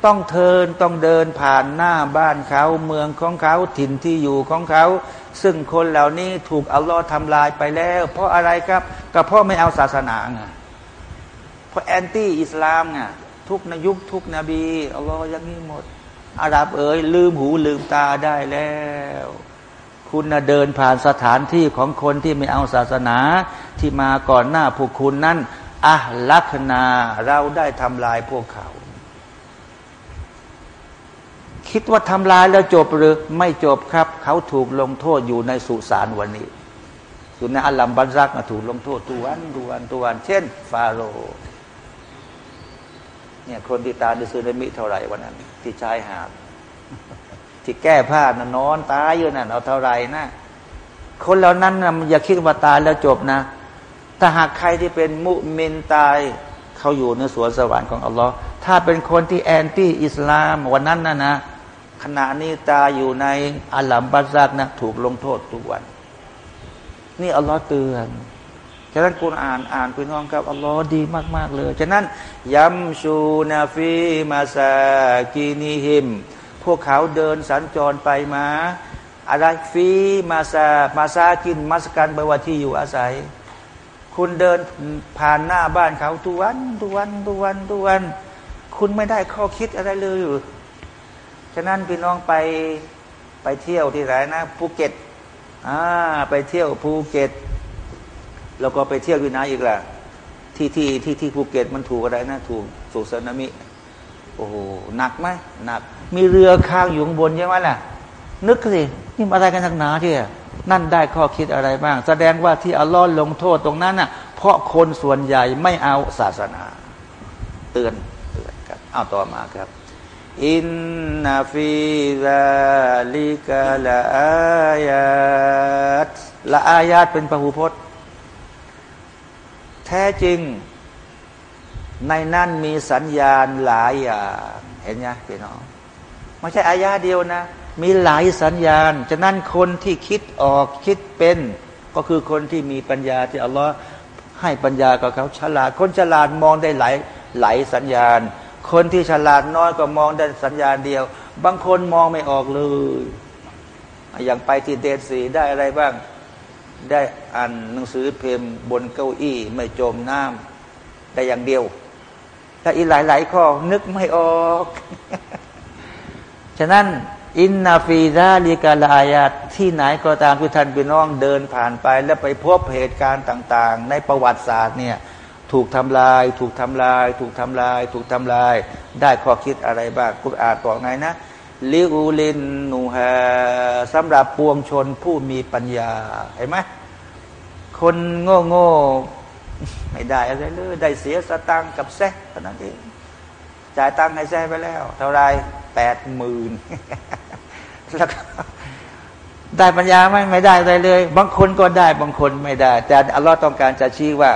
ต้องเทินต้องเดินผ่านหน้าบ้านเขาเมืองของเขาถิ่นที่อยู่ของเขา ซึ่งคนเหล่านี้ถูกอัลลอฮ์ทำลายไปแล้ว เพราะอะไรครับก็เพราะไม่เอาศาสนาไงเพราะแอนตี้อิสลามไงทุกนยุคทุกนบีอัลลอฮ์ย่างนี้หมด อาหรับเอ๋ยลืมหูลืมตาได้แล้ว คุณนะเดินผ่านสถานที่ของคนที่ไม่เอาศาสนาที่มาก่อนหน้าพวกคุณนั้นอะลักนาเราได้ทำลายพวกเขา คิดว่าทำลายแล้วจบหรือไม่จบครับ เขาถูกลงโทษอยู่ในสุสานวันนี้อยู่ในอัลลัมบันรักถูกลงโทษตัววันตัววันตัววัน เช่น ฟาโรเนี่ยคนที่ตายในซูนามิเท่าไหร่วันนั้น ที่ชายหาดที่แก้ผ้านะนอนตายอยู่นะ่ะเอาเท่าไรนะคนเหล่านั้นนะอย่าคิดว่าตายแล้วจบนะถ้าหากใครที่เป็นมุมินตายเขาอยู่ในสวนสวรรค์ของอัลลอฮ์ถ้าเป็นคนที่ anti อิสลามวันนั้นนะนะ ขณะนี้ตาอยู่ในعالم البرزخนะถูกลงโทษทุกวัน นี่อัลลอฮ์เตือนฉะนั้นคุณอ่านอ่านพี่น้องครับอัลลอฮ์ดีมาก ๆ เลย ฉะนั้นيمشون في مساكنهم พวกเขาเดินสัญจรไปมาอะไรฟีมาซามาซากินมัสกันไปว่าที่อยู่อาศัย คุณเดินผ่านหน้าบ้านเขาทุกวันทุกวันทุกวันทุกวัน คุณไม่ได้ข้อคิดอะไรเลยอยู่ ฉะนั้นพี่น้องไปไปเที่ยวที่ไหนนะภูเก็ตอ่าไปเที่ยวภูเก็ต แล้วก็ไปเที่ยววินาอีกล่ะ ที่ที่ที่ที่ภูเก็ตมันถูกอะไรนะ ถูกถูกสึนามิโอ้โหหนักไหมหนัก มีเรือค้างอยู่ข้างบนใช่ไหมล่ะ นึกสินี่อะไรกันทักหนาเที่ยนั่นได้ข้อคิดอะไรบ้าง แสดงว่าที่อัลลอฮ์ลงโทษตรงนั้นน่ะ เพราะคนส่วนใหญ่ไม่เอาศาสนา เตือนเตือนครับเอาต่อมาครับ อินนาฟิซาลิกาลาอายาตละอายาตเป็นพหูพจน์ แท้จริง ในนั้นมีสัญญาณหลายอย่างเห็นไหมพี่น้องไม่ใช่อายาเดียวนะ มีหลายสัญญาณ ฉะนั้นคนที่คิดออกคิดเป็น ก็คือคนที่มีปัญญาที่อัลลอฮ์ให้ปัญญากับเขาฉลาด คนฉลาดมองได้หลายหลายสัญญาณ คนที่ฉลาดน้อยก็มองได้สัญญาณเดียว บางคนมองไม่ออกเลย อย่างไปที่เดนสีได้อะไรบ้าง ได้อ่านหนังสือเพมบนเก้าอี้ไม่จมน้ำได้อย่างเดียวแต่อีกหลาย ๆ ข้อนึกไม่ออก ฉะนั้นอินนาฟีซาลีกาลายาตที่ไหนก็ตามทุกท่านพี่น้องเดินผ่านไป แล้วไปพบเหตุการณ์ต่าง ๆ ในประวัติศาสตร์เนี่ย ถูกทำลาย ถูกทำลาย ถูกทำลาย ถูกทำลาย ได้ข้อคิดอะไรบ้างคุณอาจบอกไงนะลิอูลินนูฮาสำหรับปวงชนผู้มีปัญญาเห็นไหมคนโง่โง่ไม่ได้อะไรเลยได้เสียสตังกับแซ่เท่านั้นเองจ่ายตังให้แซ่ไปแล้ว เท่าไรแปดหมื่นแล้วได้ปัญญาไหมไม่ได้อะไรเลย บางคนก็ได้บางคนไม่ได้ แต่อัลลอฮ์ต้องการจะชี้ว่า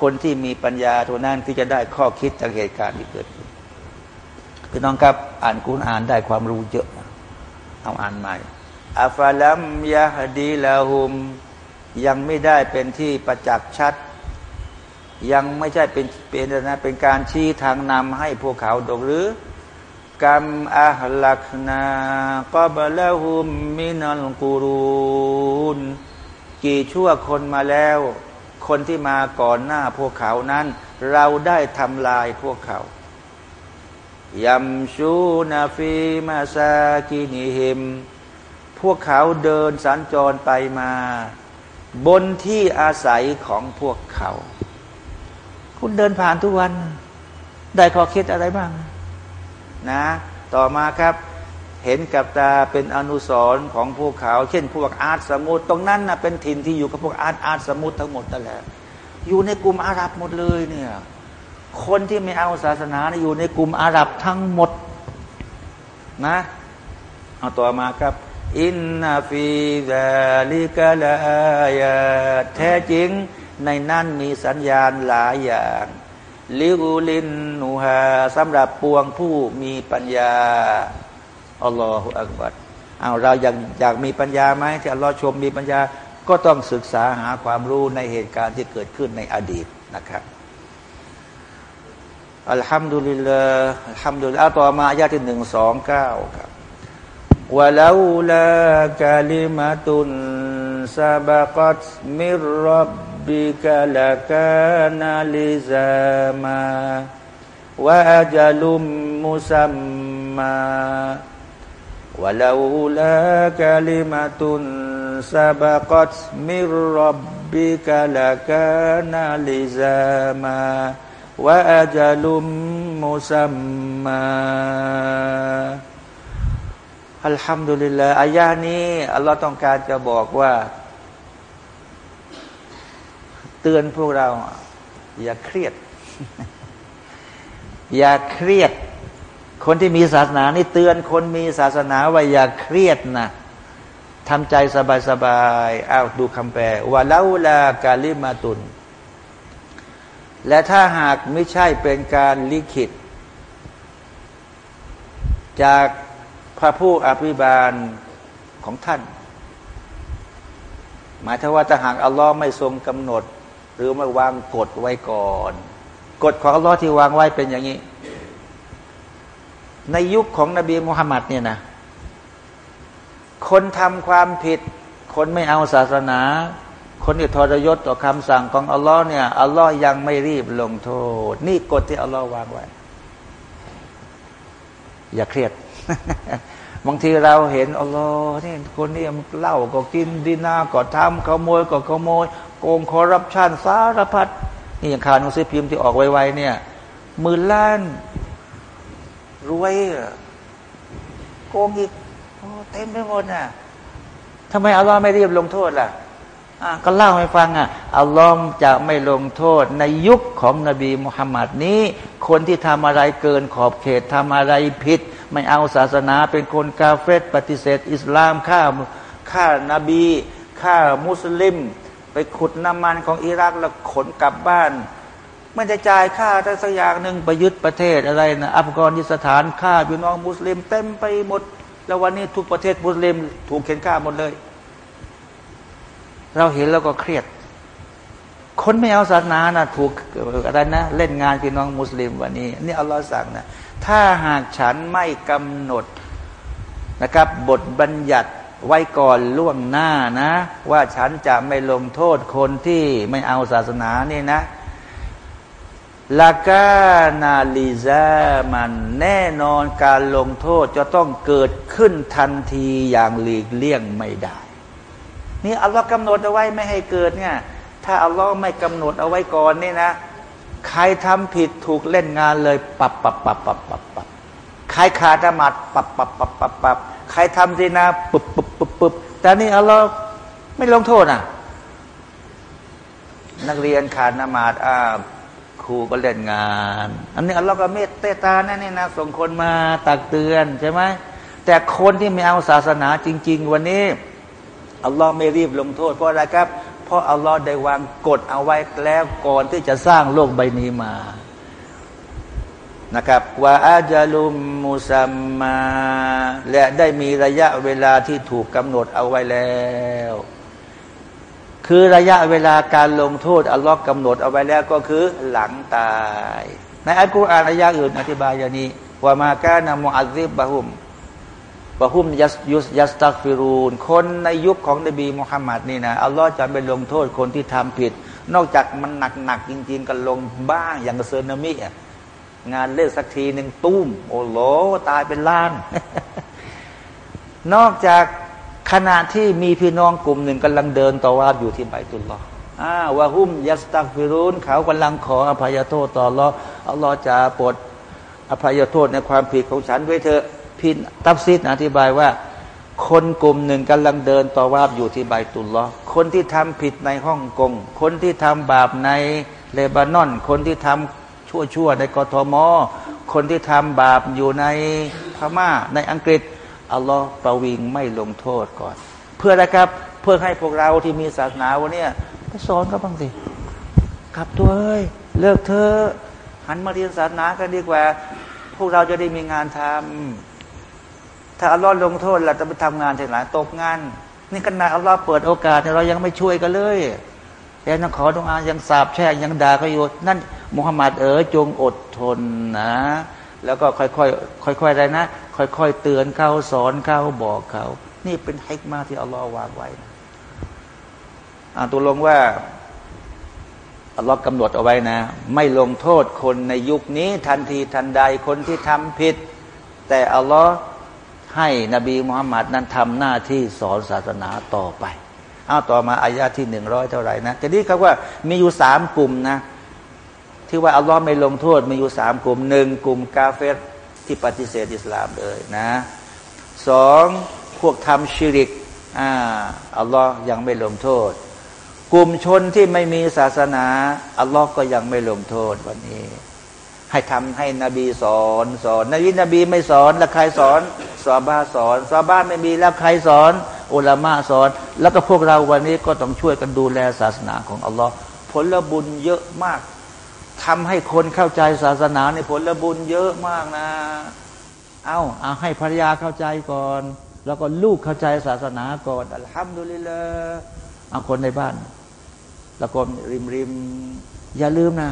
คนที่มีปัญญาตัวนั้นที่จะได้ข้อคิดจากเหตุการณ์ที่เกิดขึ้นพี่น้องครับอ่านกุณอ่านได้ความรู้เยอะเอาอ่านใหม่อัฟลัมยาฮดีลาหุม ยังไม่ได้เป็นที่ประจักษ์ชัด ยังไม่ใช่เป็นเป็นนะเป็นการชี้ทางนำให้พวกเขาดกหรือกรรมอาหลักนากบลาหุมมินัลกูรูนกี่ชั่วคนมาแล้ว คนที่มาก่อนหน้าพวกเขานั้น เราได้ทำลายพวกเขายัมชูนาฟีมาซากินิฮิม พวกเขาเดินสัญจรไปมา บนที่อาศัยของพวกเขา คุณเดินผ่านทุกวัน ได้ข้อคิดอะไรบ้าง นะ ต่อมาครับ เห็นกับตาเป็นอนุสรณ์ของพวกเขา เช่น พวกอาร์ตสมุทรตรงนั้นนะเป็นถิ่นที่อยู่กับพวกอาร์ตอาร์ตสมุทรทั้งหมดนั่นแหละอยู่ในกลุ่มอาหรับหมดเลยเนี่ยคนที่ไม่เอาศาสนาอยู่ในกลุ่มอาหรับทั้งหมดนะเอาต่อมาครับ อินนาฟีดาลิกาลายาแท้จริงในนั้นมีสัญญาณหลายอย่างลิกูลินนูฮาสำหรับปวงผู้มีปัญญา อัลลอฮฺอักบัดเอาเราอยากอยากมีปัญญาไหมที่อัลลอฮฺชมมีปัญญาก็ต้องศึกษาหาความรู้ในเหตุการณ์ที่เกิดขึ้นในอดีตนะครับอัลฮัมดุลิลลาห์อัลฮัมดุลิลลาห์ต่อมาอายาที่หนึ่งสองเก้าครับวะลาลากาลิมาตุนซาบะกัตมิรับบิกะลากานาลิซามาวะอาจลุมมุสัมมา วะลาลากาลิมาตุนซาบะกัตมิรับบิกะลากานาลิซามาวะอจลุมมุสัมมาอัลฮัมดุลิลลาอายานี้ อัลลอฮ์ต้องการจะบอกว่า เตือนพวกเรา อย่าเครียด อย่าเครียด คนที่มีศาสนานี่เตือนคนมีศาสนาว่าอย่าเครียดนะทำใจสบายๆอ้าวดูคำแปลว่าเลาลากาลิมาตุน และถ้าหากไม่ใช่เป็นการลิขิต จากพระผู้อภิบาลของท่าน หมายถึงว่าถ้าหากอัลลอฮ์ไม่ทรงกำหนด หรือไมาวางกฎไว้ก่อน กฎของอัลลอฮ์ที่วางไว้เป็นอย่างนี้ ในยุคของนบีมุฮัมมัดเนี่ยนะ คนทำความผิด คนไม่เอาศาสนา คนที่ทรยศต่อคำสั่งของอัลลอฮ์เนี่ยอัลลอฮ์ยังไม่รีบลงโทษ นี่กฎที่อัลลอฮ์วางไว้ อย่าเครียดบางทีเราเห็นอัลลอฮ์นี่คนนี้เล้าก็กินดีนาก็ทำขโมยก็ขโมย โกงคอร์รัปชันสารพัดนี่อย่างข่าวหนังสือพิมพ์ที่ออกไวๆเนี่ยหมื่นล้าน รวยโกงอีกเต็มไปหมดน่ะทำไมอัลลอฮ์ไม่รีบลงโทษล่ะก็เล่าให้ฟังอะอัลลอฮ์จะไม่ลงโทษ ในยุคของนบีมุฮัมมัดนี้ คนที่ทำอะไรเกินขอบเขตทำอะไรผิด ไม่เอาศาสนาเป็นคนกาเฟตปฏิเสธ อิสลามฆ่าฆ่านาบีฆ่ามุสลิม ไปขุดน้ำมันของอิรักแล้วขนกลับบ้าน ม่ได้จ่ายค่าแต่สักอย่างหนึ่งไปยึดประเทศอะไรนะอัฟกานิสถานฆ่าพี่น้องมุสลิม เต็มไปหมด แล้ววันนี้ทุกประเทศมุสลิม ถูกเข็นฆ่าหมดเลย เราเห็นแล้วก็เครียด คนไม่เอาศาสนานะถูกอะไรนะ เล่นงานพี่น้องมุสลิมวันนี้ นี่อัลลอฮ์สั่งนะถ้าหากฉันไม่กำหนดนะครับ บทบัญญัติไว้ก่อนล่วงหน้านะ ว่าฉันจะไม่ลงโทษคนที่ไม่เอาศาสนานี่นะ ลากานาลิซามันแน่นอนการลงโทษจะต้องเกิดขึ้นทันทีอย่างหลีกเลี่ยงไม่ได้ นี่อัลลอฮ์กำหนดเอาไว้ไม่ให้เกิดเนี่ยถ้าอัลลอฮ์ไม่กำหนดเอาไว้ก่อนนี่นะ ใครทำผิดถูกเล่นงานเลยปับปับปับปับปับปับใครขาดธรรมัดปับปับปับปับปับใครทำดีนาปุบปุบปุบปุบแต่นี่อัลลอฮ์ไม่ลงโทษอะ นักเรียนขาดนมาดอ่า ครูก็เล่นงาน อันนี้อัลลอฮ์ก็เมตตาแน่นี่นะส่งคนมาตักเตือนใช่ไหมแต่คนที่ไม่เอาศาสนาจริง ๆ วันนี้อัลลอฮ์ไม่รีบลงโทษ เพราะอะไรครับ เพราะอัลลอฮ์ได้วางกฎเอาไว้แล้วก่อนที่จะสร้างโลกใบนี้มานะครับว่าอาจาลุมมุซัมมา และได้มีระยะเวลาที่ถูกกำหนดเอาไว้แล้ว คือระยะเวลาการลงโทษอัลลอฮ์กำหนดเอาไว้แล้วก็คือหลังตาย ในอัลกุรอานอายะอื่นอธิบายอย่างนี้ว่ามากานามอัลซิบบะฮุมบะฮุมยัสยุสยัสตักฟิรูนคนในยุคของนบีมุฮัมมัดนี่นะอัลลอฮ์จะไปลงโทษคนที่ทำผิด นอกจากมันหนักๆจริง ๆกันลงบ้างอย่างเซอร์นามิงานเล่นสักทีหนึ่งตุ้ม โอ้โหตายเป็นล้าน นอกจาก ขณะที่มีพี่น้องกลุ่มหนึ่งกำลังเดินต่อว่าอยู่ที่ใบตุลลอฮ์อ่าวะฮุมยัสตักฟิรุนเขากำลังขออภัยโทษต่อรออัลลอฮ์จะปลดอภัยโทษในความผิดของฉันด้วยเถอะพี่ตับซิดอธิบายว่า คนกลุ่มหนึ่งกำลังเดินต่อว่าอยู่ที่ใบตุลลอฮ์คนที่ทำผิดในฮ่องกงคนที่ทำบาปในเลบานอน คนที่ทำชั่วๆในกทมคนที่ทำบาปอยู่ในพม่าในอังกฤษ อัลลอฮ์ประวิงไม่ลงโทษก่อน เพื่ออะไรครับเพื่อให้พวกเราที่มีศาสนาวันนี้ไปสอนเขาบ้างสิกลับตัวเอ้ยเลิกเธอหันมาเรียนศาสนากันดีกว่า พวกเราจะได้มีงานทำถ้าอัลลอฮ์ลงโทษเราจะไปทำงานที่ไหนตกงาน นี่ขนาดอัลลอฮ์เปิดโอกาสเรายังไม่ช่วยกันเลยยังขอตรงอายังสาบแช่งยังด่าเขาอยู่นั่นมุฮัมมัดเอ๋ยจงอดทนนะ แล้วก็ค่อยๆค่อยๆอะไรนะ ค่อยๆเตือนเขาสอนเขาบอกเขา นี่เป็นฮิกมาที่อัลลอฮ์วางไว้อ่าตัวลงว่าอัลลอฮ์กำหนดเอาไว้นะ ไม่ลงโทษคนในยุคนี้ทันทีทันใดคนที่ทำผิด แต่อัลลอฮ์ให้นบีมุฮัมมัดนั้นทำหน้าที่สอนศาสนาต่อไปเอาต่อมาอายาที่หนึ่งร้อยเท่าไหร่นะทีนี้ครับว่ามีอยู่สามกลุ่มนะ ที่ว่าอัลลอฮ์ไม่ลงโทษมีอยู่สามกลุ่มหนึ่งกลุ่มกาเฟต ที่ปฏิเสธอิสลามเลยนะสองพวกทำชิริกอ่าอัลลอฮ์ยังไม่ลงโทษ กลุ่มชนที่ไม่มีศาสนาอัลลอฮ์ก็ยังไม่ลงโทษวันนี้ ให้ทำให้นบีสอนสอนนบีนบีไม่สอนแล้วใครสอนสอบ้าสอนสอบ้าไม่มีแล้วใครสอนอุลามะสอน แล้วก็พวกเราวันนี้ก็ต้องช่วยกันดูแลศาสนาของอัลลอฮ์ผลบุญเยอะมาก ทำให้คนเข้าใจศาสนาในผลบุญเยอะมากนะ เอาเอาให้ภรรยาเข้าใจก่อน แล้วก็ลูกเข้าใจศาสนาก่อนอัลฮัมดุลิลละเอาคนในบ้าน แล้วก็ริมริมอย่าลืมนะ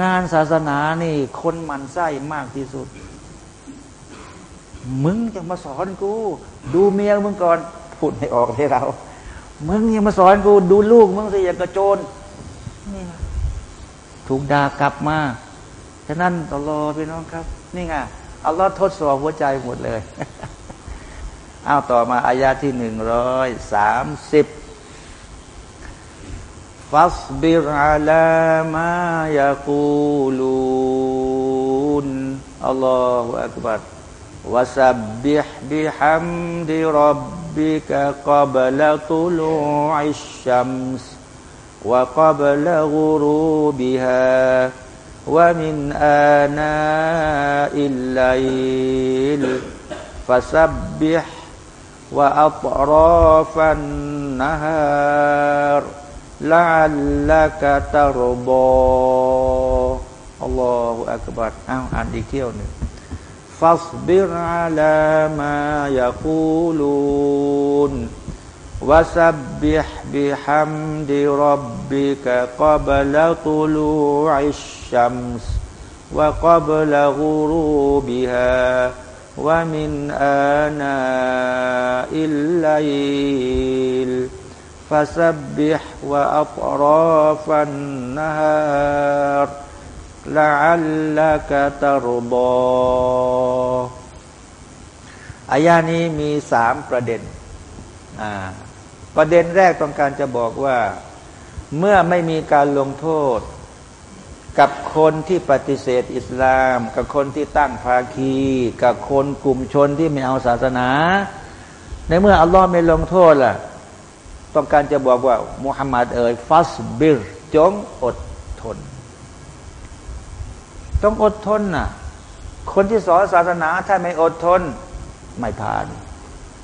งานศาสนานี่ คนมันไส้มากที่สุด มึงจะมาสอนกู ดูเมียมึงก่อน พูดให้ออกให้เรา มึงยังมาสอนกู ดูลูกมึงสิอย่างกระโจนนี่ ถูกด่ากลับมาฉะนั้นตลอดพี่น้องครับ นี่ไงเอาลอฮ์ทดสอบหัวใจหมดเลยเอาต่อมาอายาที่หนึ่งร้อยสามสิบฟัสบิรอาลามายาคูลูนอัลลอฮฺอักบัรวะสับบิฮ์บิฮัมดิรับบิกะกับละตุลูอิชชัมส์ وقبل غروبها ومن آناء الليل. فسبح وأطراف النهار لعلك ترضى. الله أكبر. نعم، عندي كيون فاصبر على ما يقولون. وسبح بحمد ربك قبل طلوع الشمس وقبل غروبها ومن آناء الليل فسبح وأطراف النهار لعلك ترضى อายานี้มีสามประเด็น ประเด็นแรกต้องการจะบอกว่า เมื่อไม่มีการลงโทษ กับคนที่ปฏิเสธอิสลาม กับคนที่ตั้งภาคี กับคนกลุ่มชนที่ไม่เอาศาสนา ในเมื่ออัลลอฮ์ไม่ลงโทษล่ะ ต้องการจะบอกว่ามุฮัมมัดเอ๋ยฟัสบิรจงอดทน ต้องอดทนน่ะคนที่สอนศาสนาถ้าไม่อดทน ไม่ผ่าน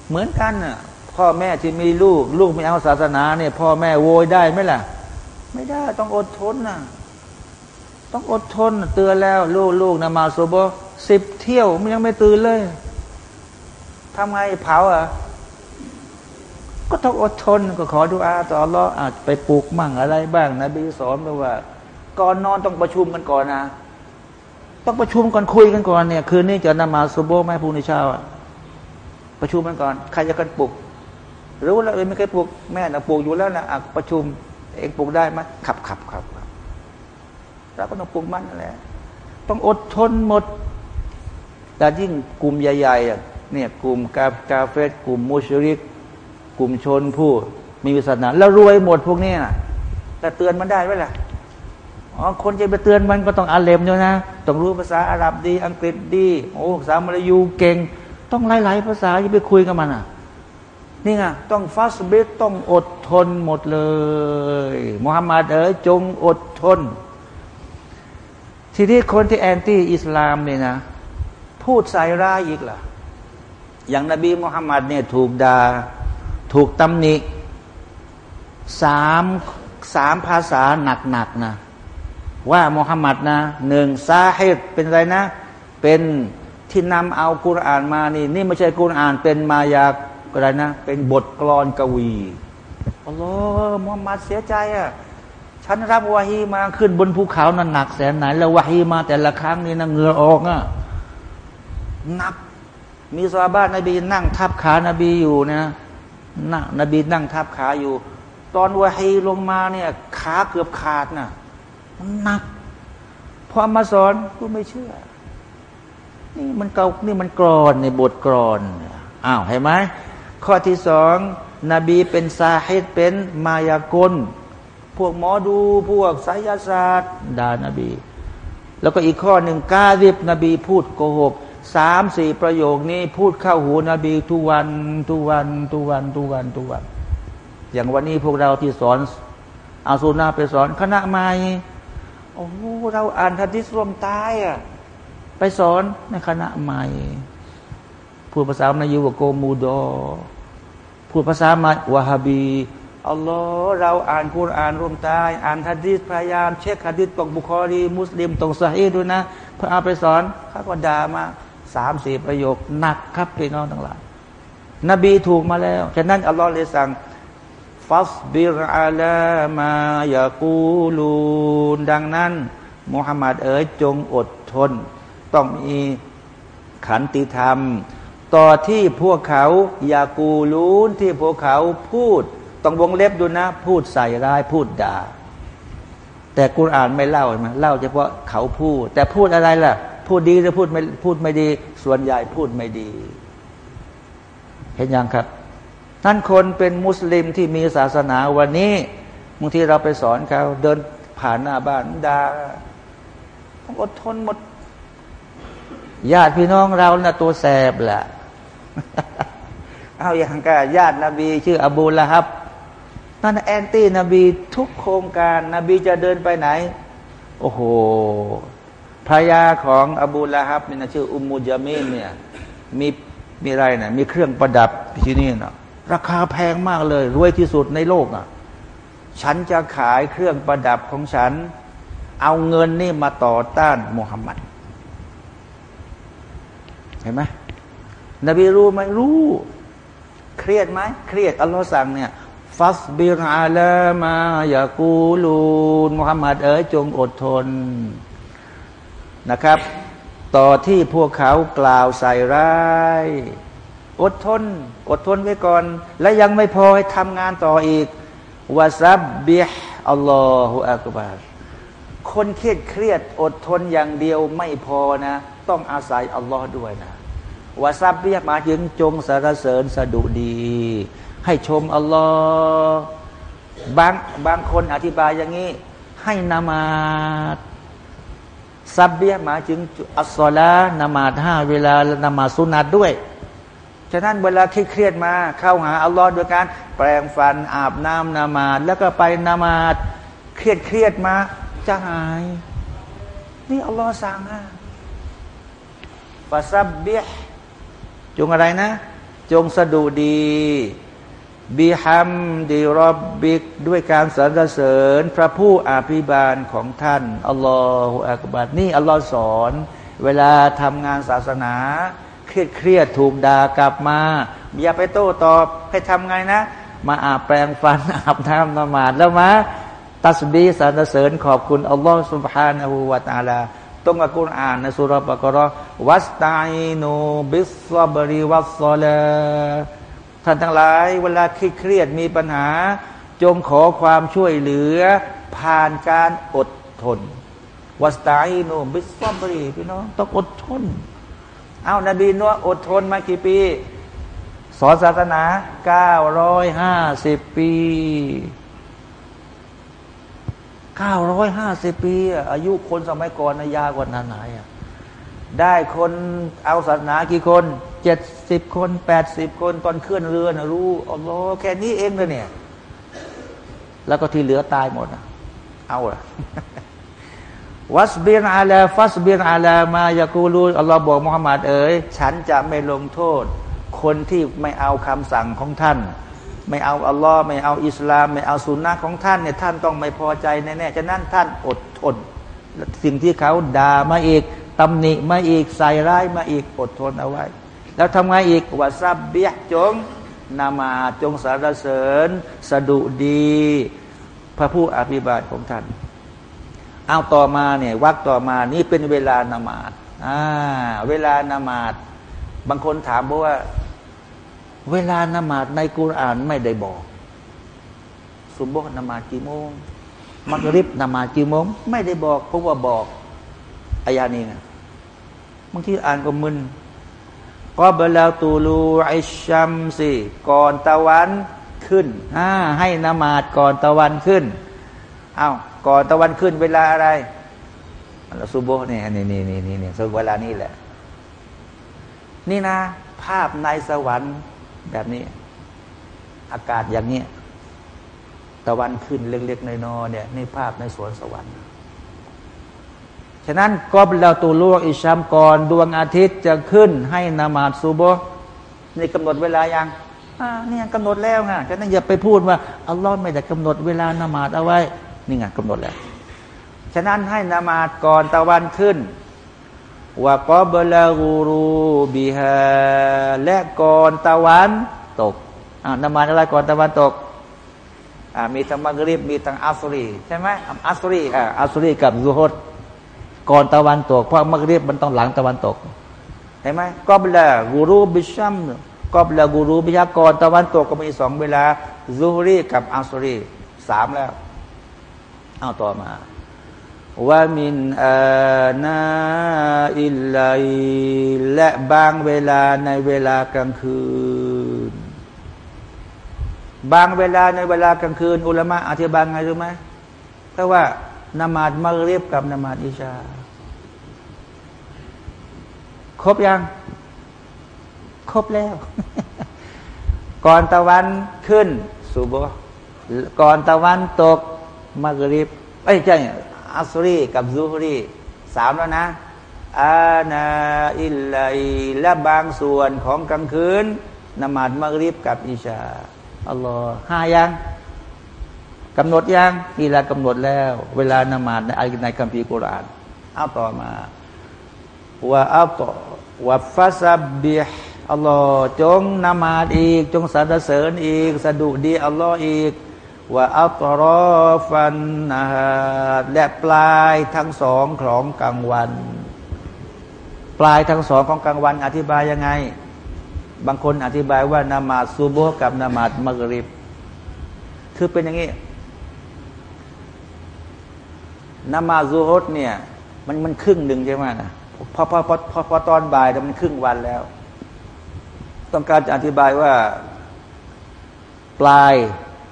เหมือนกันน่ะ พ่อแม่ที่มีลูก ลูกไม่เอาศาสนาเนี่ย พ่อแม่โวยได้ไหมล่ะ ไม่ได้ต้องอดทนน่ะต้องอดทนเตือนแล้ว ลูกลูกนะมาโซโบสิบเที่ยวมันยังไม่ตื่นเลยทำไงเผาอะก็ต้องอดทนก็ขอดูอาต่อรออาจไปปลูกมั่งอะไรบ้างนะบีสอนไปว่า ก่อนนอนต้องประชุมกันก่อนนะ ต้องประชุมก่อนคุยกันก่อนเนี่ย คืนนี้จะนำมาสุโบแม่พูนิเช้าอะประชุมกันก่อน ใครจะกันปลูก รู้แล้วเออไม่เคยปลูกแม่นะปลูกอยู่แล้วนะอะประชุม เองปลูกได้ไหมขับขับขับเราก็ต้องปลูกมันนั่นแหละต้องอดทนหมดแต่ยิ่งกลุ่มใหญ่ๆอะเนี่ยกลุ่มกากาเฟสกลุ่มมุชริก กลุ่มชนผู้มีศาสนาแล้วรวยหมดพวกนี้นะแต่เตือนมันได้ไหมล่ะอ๋อคนจะไปเตือนมันก็ต้องอาเลมด้วยนะ ต้องรู้ภาษาอาหรับดี อังกฤษดี โอ้ภาษามลายูเก่ง ต้องหลาย ๆ ภาษาจะไปคุยกับมันอะ นี่ไงต้องฟาสบิตต้องอดทนหมดเลยมุฮัมมัดเอ๋ยจงอดทน ทีนี้คนที่แอนตี้อิสลามเนี่ยนะ พูดใส่ร้ายอีกล่ะ อย่างนบีมุฮัมมัดเนี่ยถูกดา่าถูกตำหนิสามสามภาษาหนักๆนนะ ว่ามุฮัมมัดนะหนึ่งซาฮิดเป็นไรนะ เป็นที่นำเอากุรอานมานี่ นี่ไม่ใช่กุรอานเป็นมายาอะไรนะ เป็นบทกลอนกวีอัลลอฮ์มุฮัมมัดเสียใจอะฉันรับวาฮีมาขึ้นบนภูเขานั่นหนักแสนไหน แล้ววาฮีมาแต่ละครั้งนี่นะเงือออกอะหนัก มีซาบ้านนบีนั่งทับขานบีอยู่นะนั่งนบีนั่งทับขาอยู่ ตอนวะฮีลงมาเนี่ยขาเกือบขาดนะ่ะมันหนักพอมาสอนก็ไม่เชื่อ นี่มันเก่านี่มันกรอนในบทกรอนอ้าวเห็นไหม ข้อที่สองนบีเป็นซาฮิดเป็นมายากล พวกหมอดูพวกไสยศาสตร์ด่านบี แล้วก็อีกข้อหนึ่งกาดิบนบีพูดโกหกสามสี่ประโยคนี้พูดเข้าหูนบีทุกวันทุกวันทุกวันทุกวันทุกวัน อย่างวันนี้พวกเราที่สอนอาสุนาไปสอนคณะใหม่โอ้เราอ่านทัดิสรวมตายอะไปสอนในคณะใหม่พูดภาษามายูวโกมูดอ พูดภาษามาวะฮาบีอัลลอฮ์เราอ่านคุรานรวมตาย อ่านทัดิสพยายาม เช็คทัดิสตกบุคอรี มุสลิมตรงสฮีด้วยนะเพื่อเอาไปสอนเขาก็ด่ามาสามสี่ประโยคหนักครับพี่น้องทั้งหลายนบีถูกมาแล้ว ฉะนั้นอัลลอฮ์เลยสั่งฟัสบิรอาลามายากูลูนดังนั้นมุฮัมมัดเอ๋ยจงอดทน ต้องมีขันติธรรม ต่อที่พวกเขายากูลูนที่พวกเขาพูด ต้องวงเล็บดูนะ พูดใส่ร้ายพูดด่า แต่กุรอานไม่เล่าใช่ไหมเล่าเฉพาะเขาพูด แต่พูดอะไรล่ะ พูดดีหรือพูดไม่พูดไม่ดี ส่วนใหญ่พูดไม่ดี เห็นยังครับท่านคนเป็นมุสลิมที่มีศาสนาวันนี้บางทีเราไปสอนเขาเดินผ่านหน้าบ้านดา่าต้องอดทนหมดญาติพี่น้องเรานะ่ะตัวแสบแหละ เอาอย่างกญาตินบี ชื่ออบูละครับนั่น anti นบีทุกโครงการนบีจะเดินไปไหน โอ้โหภรรยาของอบูละฮับนี่นะชื่ออุมมูญะมีลเนี่ยมีมีอะไรนะมีเครื่องประดับที่นี่นะราคาแพงมากเลย รวยที่สุดในโลกอะ ฉันจะขายเครื่องประดับของฉัน เอาเงินนี่มาต่อต้านมุฮัมมัดเห็นไหม นบีรู้ไหมรู้ เครียดไหมเครียดอัลลอฮ์สั่งเนี่ยฟัสบิรอาลามายากูลูนมุฮัมมัดเอ๋ยจงอดทนนะครับ ต่อที่พวกเขากล่าวใส่ร้าย อดทน อดทนไว้ก่อน และยังไม่พอให้ทำงานต่ออีกวาซับบิฮอัลลอฮฺอักบารคนเครียดเครียด อดทนอย่างเดียวไม่พอนะ ต้องอาศัยอัลลอฮ์ด้วยนะ วาซับบิฮมาถึงจงสรรเสริญสดุดี ให้ชมอัลลอฮ์บางบางคนอธิบายอย่างนี้ ให้นามาซับเบียมาถึงอัสซอลานามาห้าเวลานามาสุนัตด้วย ฉะนั้นเวลาเครียดมาเข้าหาอัลลอฮ์โดยการแปลงฟันอาบน้ำนามาแล้วก็ไปนามาเครียดเครียดมาจะหาย นี่อัลลอฮ์สั่งนะฟาซับเบีย จงอะไรนะ จงสะดุดีบิฮัมดีรอบบิกด้วยการสรรเสริญพระผู้อาภิบาลของท่านอัลลอฮฺอักบัดนี่อัลลอฮ์สอน เวลาทำงานศาสนา เครียดเครียดถูกด่ากลับมา อย่าไปโต้ตอบให้ทำไงนะ มาอาบแปรงฟันอาบน้ำนมาดแล้วมาตัสบีสรรเสริญขอบคุณอัลลอฮฺสุบฮานาหูวาตาลา ตรงกับกุรอานในสุรบะกรอวัสตายนูบิสซบริวัสซอลท่านทั้งหลาย เวลาเครียดมีปัญหา จงขอความช่วยเหลือ ผ่านการอดทนวัสตายนูบิสซบรีพี่น้องต้องอดทน เอานาบีนัวอดทนมากี่ปี สอนศาสนาเก้าร้อยห้าสิบปี ก้าร้อยห้าสิบปี อายุคนสมัยก่อนนายากว่านั้นไหนอะได้คนเอาศาสนากี่คนเจ็ดสิบคนแปดสิบคนตอนเคลื่อนเรือนะรู้อัลลอฮ์แค่นี้เองเลยเนี่ย แล้วก็ที่เหลือตายหมดนะเอาละวัสบินอาลาฟัสบินอาลามายากูลูอัลลอฮ์บอกมุฮัมมัดเอ๋ยฉันจะไม่ลงโทษ คนที่ไม่เอาคำสั่งของท่าน ไม่เอาอัลลอฮ์ไม่เอาอิสลาม ไม่เอาสุนนะของท่านเนี่ยท่านต้องไม่พอใจแน่ๆฉะนั้นท่านอดทนสิ่งที่เขาด่ามาอีกตำหนิมาอีกใส่ร้ายมาอีกอดทนเอาไว้ แล้วทำไงอีกวาซับเบียจงนามาจงสรรเสริญสดุดี พระผู้อภิบาลของท่าน เอาต่อมาเนี่ยวักต่อมานี่เป็นเวลานมาดอ่าเวลานามาดบางคนถามบอกว่า เวลานมาดในกุรอานไม่ได้บอกสุบฮ์นมาดกี่โมง มักริบนมาดกี่โมง ไม่ได้บอก เพราะว่าบอกอายานี้ไงบางทีอ่านก็มึนก็เบลาตูลูไอชัมสิก่อนตะวันขึ้นอ่าให้นมาดก่อนตะวันขึ้นอา้าวก่อนตะวันขึ้นเวลาอะไรซูโบเนี่ยนี่นี่นี่นี่นี่เวลานี้แหละ นี่นะ ภาพในสวรรค์ แบบนี้ อากาศอย่างนี้ตะวันขึ้นเล็กๆน้อยๆเนี่ยนี่ภาพในสวนสวรรค์ ฉะนั้นก็เราตูลูกอิชามก่อนดวงอาทิตย์จะขึ้นให้นามาดซูโบนี่กำหนดเวลายังอ่านี่ยังกำหนดแล้วไงฉะนั้นอย่าไปพูดว่าอัลลอฮ์ไม่ได้กำหนดเวลานามาดเอาไว้ นี่ไงกำหนดแล้ว ฉะนั้นให้นามาดก่อนตะวันขึ้น ว่ากอบลากูรูบิฮาและก่อนตะวันตกอ่านมาอะไรก่อนตะวันตกอ่ามีทั้งมักริบมีทั้งอัสรีใช่ไหมอัสรีอ่าอัสรีกับยูฮดก่อนตะวันตกเพราะมักริบมันต้องหลังตะวันตกเห็นไหมกอบละกูรูบิชัมกอบละกูรูบิชากรตะวันตกก็มีสองเวลาซูฮรีกับอัสรีสามแล้ว เอาต่อมา ว่ามินอานาอิลไลและบางเวลาในเวลากลางคืน บางเวลาในเวลากลางคืน อุลามะอธิบายไงรู้ไหมเพราว่านมาดมะเรียบกับนมาดอิชา ครบยัง ครบแล้ว ก่อนตะวันขึ้นสุโบก่อนตะวันตกมะริบไอ้ใช่ อัสรีกับซูฮรีสามแล้วนะอานาอิลไลและบางส่วนของกลางคืนนมาดมักริบกับอิชาอัลลอฮ์ห้ายังกำหนดยังนี่ละกำหนดแล้ว เวลานมาดในในคัมภีร์กุรอานเอาต่อมาว่าอัลต่อว่าفسبح อัลลอฮ์จงนมาดอีก จงสรรเสริญอีกสดุดีอัลลอฮ์อีก وأطراف النهار และปลายทั้งสองของกลางวัน ปลายทั้งสองของกลางวัน อธิบายยังไง บางคนอธิบายว่านามาดซูโบะกับนามาดมักริบ คือเป็นอย่างนี้นามาซูฮดเนี่ย มันมันครึ่งหนึ่งใช่ไหมนะพอพอพอพอพอตอนบ่ายแต่มันครึ่งวันแล้ว ต้องการจะอธิบายว่า ปลาย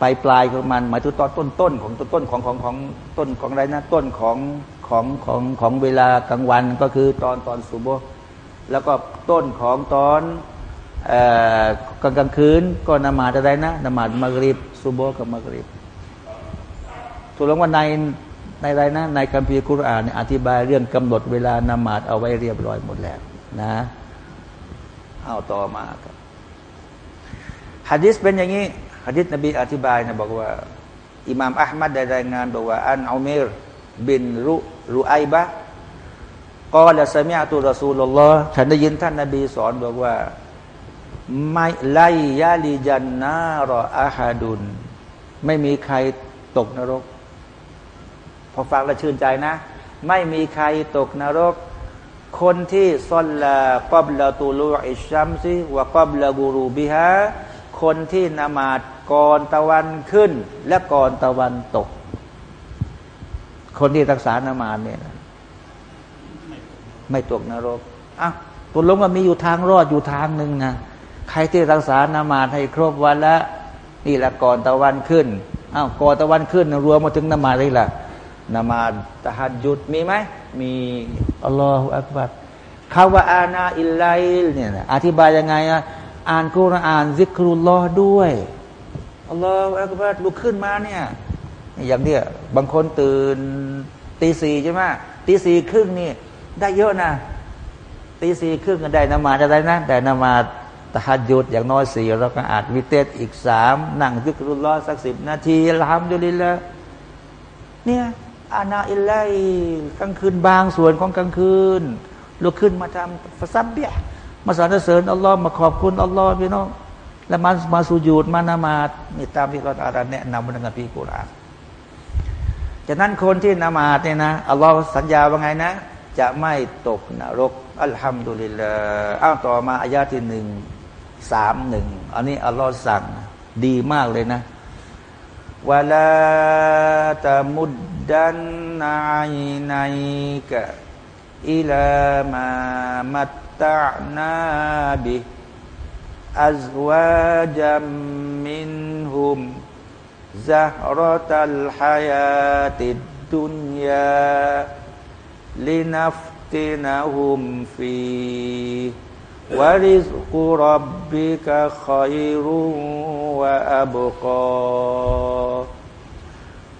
ลายปลายของมันหมายถึงตอนต้นต้นของต้นต้นของของของต้นของอะไรนะต้นของของของของเวลากลางวันก็คือตอนตอนสุโบแล้วก็ต้นของตอนกลางกลางคืนก็นมาดอะไรนะนมาดมักริบสุโบกับมักริบถูกลงว่าในในอะไรนะในคัมภีร์คุรานอธิบายเรื่องกำหนดเวลานมาดเอาไว้เรียบร้อยหมดแล้วนะเอาต่อมาครับฮะดิษเป็นอย่างนี้ ฮะดิษนบีอธิบายนะบอกว่าอิหม่ามอัลมัดได้รายงานบอกว่าอันอุเมรบินรุรุไอบะกอละสมีอัตุรอซูลลอฮ์ฉันได้ยินท่านนบีสอนบอกว่าไม่ไลยาลีจันนารออาฮาดุน ไม่มีใครตกนรก พอฟังแล้วชื่นใจนะ ไม่มีใครตกนรก คนที่ซอลลากับลาตูลูอิชัมซิวะกับลาบูรูบิฮะคนที่นมาด ก่อนตะวันขึ้น และก่อนตะวันตก คนที่รักษานมาดเนี่ยไม่ตกนรกอะตัวลงก็มีอยู่ทางรอดอยู่ทางหนึ่งนะใครที่รักษานามาให้ครบวันละนี่แหละก่อนตะวันขึ้นอ้าวก่อนตะวันขึ้นรวมมาถึงนามาดเลยล่ะนามาตะฮัดยุดมีไหมมีอัลลอฮฺอักบัดคาว่าอาณาอิลไลเนี่ยอธิบายยังไงอะอ่านกุรอานซิกรุลลอด้วย อัลลอฮฺอักบัดลุกขึ้นมาเนี่ยอย่างเนี้ยบางคนตื่นตีสี่ใช่ไหมตีสี่ครึ่งนี่ได้เยอะนะตีสี่ครึ่งก็ได้นมาจะได้นะได้นมาตะฮัดยุดอย่างน้อยสี่เราก็อาจวิเตสอีกสามนั่งซิกรุลลอสักสิบนาทีละฮัมดุลิลละเนี่ยอาณาอิลไลกลางคืนบางส่วนของกลางคืนลุกขึ้นมาทำฟซับเบียมาสรรเสริญอัลลอฮ์มาขอบคุณอัลลอฮ์พี่น้อง ล้วมามาสุญูดมานามาดนี่ตามที่เราอาจารย์แนะนำในคัมภีร์กุรอานจากนั้นคนที่นามาดเนี่ยนะอัลลอฮ์สัญญาว่าไงนะ จะไม่ตกนรกอัลฮัมดุลิลลาอ้าวต่อมาอายาที่หนึ่งสามหนึ่งอันนี้อัลลอฮ์สั่งดีมากเลยนะวะลาตามุดดันนายนายกะอิลามามัตตะนาบิ أزواجا منهم زهرة الحياة الدنيا لنفتنهم فيه. ورزق ربك خير وأبقى.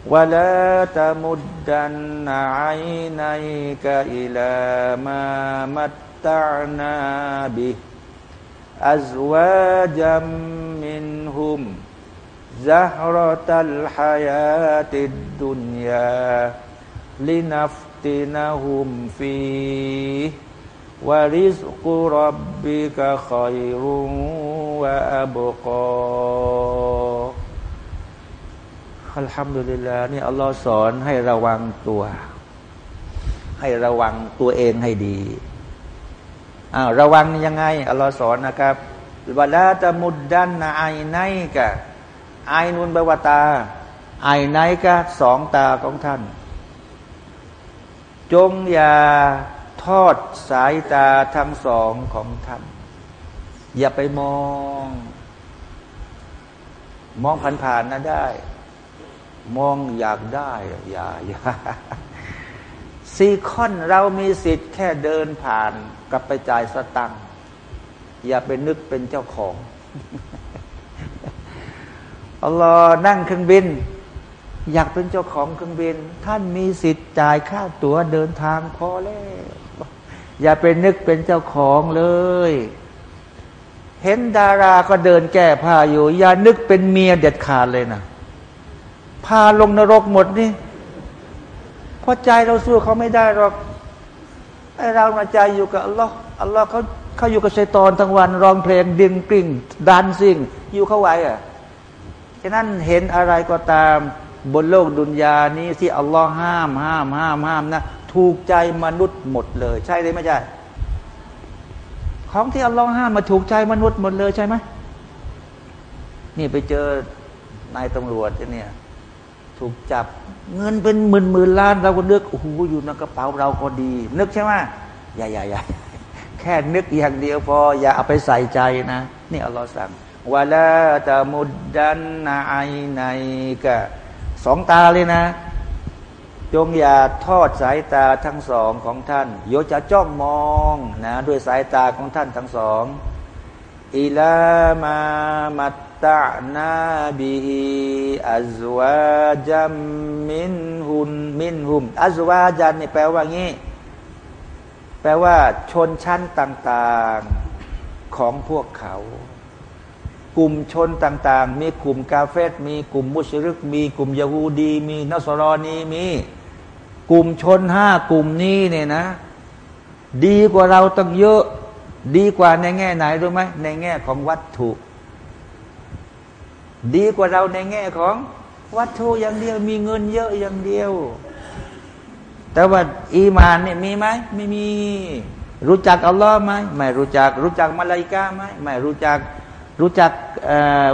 ولا تمدن عينيك إلى ما متعنا به. อัจวะจัมมินฮุมซะฮรตัลฮายาติดดุนยาลินัฟตินะฮุมฟีวาริสกุรับบิกขอยรุงวะอับกออัลฮัมดุลิลลาห์นี่อัลลอฮ์สอนให้ระวังตัว ให้ระวังตัวเองให้ดี อ้าวระวังยังไงอัลลอฮ์สอนนะครับวลาตมุดดันนาไอไนกะไอนุนบวตา ไอไนกะสองตาของท่าน จงอย่าทอดสายตาทั้งสองของท่าน อย่าไปมอง มองผ่านๆนะได้ มองอยากได้ อย่าอย่าซีคอนเรามีสิทธิ์แค่เดินผ่าน กับไปจ่ายสตังค์อย่าไปนึกเป็นเจ้าของอัลลอฮ์นั่งเครื่องบิน อยากเป็นเจ้าของเครื่องบิน ท่านมีสิทธิ์จ่ายค่าตั๋วเดินทางพอแล้วอย่าไปนึกเป็นเจ้าของเลย เห็นดาราก็เดินแก้ผ้าอยู่ อย่านึกเป็นเมียเด็ดขาดเลยนะพาลงนรกหมดนี่เพราะใจเราสู้เขาไม่ได้หรอก ไอเรามาใจอยู่กับอัลลอฮ์อัลลอฮ์เขาเขาอยู่กับชัยตอนทั้งวันร้องเพลงดึงกริ่งดันซิ่งอยู่เข้าไว้อะฉะนั้นเห็นอะไรก็ตามบนโลกดุนยานี้ที่อัลลอฮ์ห้ามห้ามห้ามห้ามนะถูกใจมนุษย์หมดเลย ใช่หรือไม่ใช่ของที่อัลลอฮ์ห้ามมาถูกใจมนุษย์หมดเลยใช่ไหมนี่ไปเจอนายตำรวจเนี่ย ถูกจับ เงินเป็นหมื่นหมื่นล้านเราก็นึกโอ้โหอยู่ในกระเป๋าเราก็ดี นึกใช่ไหมอย่าอย่าอย่าแค่นึกอย่างเดียวพอ อย่าเอาไปใส่ใจนะ นี่อัลลอฮ์สั่งวะลาตามุดดันนาไอในกะสองตาเลยนะ จงอย่าทอดสายตาทั้งสองของท่านโยจะจ้องมองนะ ด้วยสายตาของท่านทั้งสองอิลามามัต ตะนาบิอัจวาจัมมินหุนมินหุมอัจวาจันนี่แปลว่างี้ แปลว่าชนชั้นต่างๆของพวกเขา กลุ่มชนต่างๆ มีกลุ่มกาเฟตมีกลุ่มมุชริก มีกลุ่มยาฮูดี มีนัสรอนีมี กลุ่มชนห้ากลุ่มนี้เนี่ยนะ ดีกว่าเราตั้งเยอะ ดีกว่าในแง่ไหนรู้ไหมในแง่ของวัตถุ ดีกว่าเราในแง่ของวัตถุอย่างเดียว มีเงินเยอะอย่างเดียว แต่ว่าอีมานเนี่ยมีไหมไม่มีรู้จักอัลลอฮ์ไหมไม่รู้จัก รู้จักมาลายกาไหมไม่รู้จักรู้จัก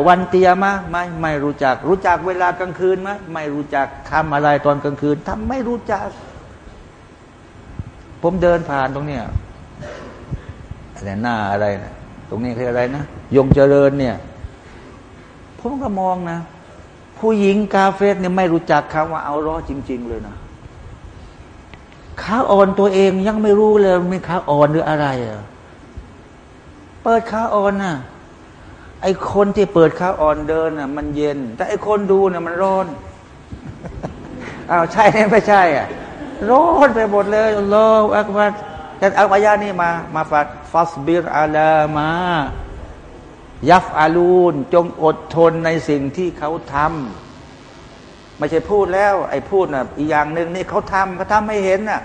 วันเตียมะไหมไม่รู้จัก รู้จักเวลากลางคืนไหมไม่รู้จักทำอะไรตอนกลางคืนทำไม่รู้จัก ผมเดินผ่านตรงเนี้ยอะไรหน้าอะไรนะตรงนี้คืออะไรนะยงเจริญเนี่ย ผมก็มองนะ ผู้หญิงกาเฟสเนี่ยไม่รู้จักคำว่าเอาร้อจริง ๆ เลยนะขาอ่อนตัวเองยังไม่รู้เลยมีขาอ่อนหรืออะไรอะเปิดขาอ่อนน่ะไอคนที่เปิดขาอ่อนเดินน่ะ มันเย็น แต่ไอคนดูน่ะมันร้อนอ้าวใช่ไม่ใช่อะร้อนไปหมดเลยรออักบัดแต่เอาอายานี่มา มาฟัดฟัสบิรอาลามา ยัฟอาลูนจงอดทนในสิ่งที่เขาทำไม่ใช่พูดแล้ว ไอ้พูดน่ะอีกอย่างหนึ่งนี่เขาทำเขาทำให้เห็นน่ะ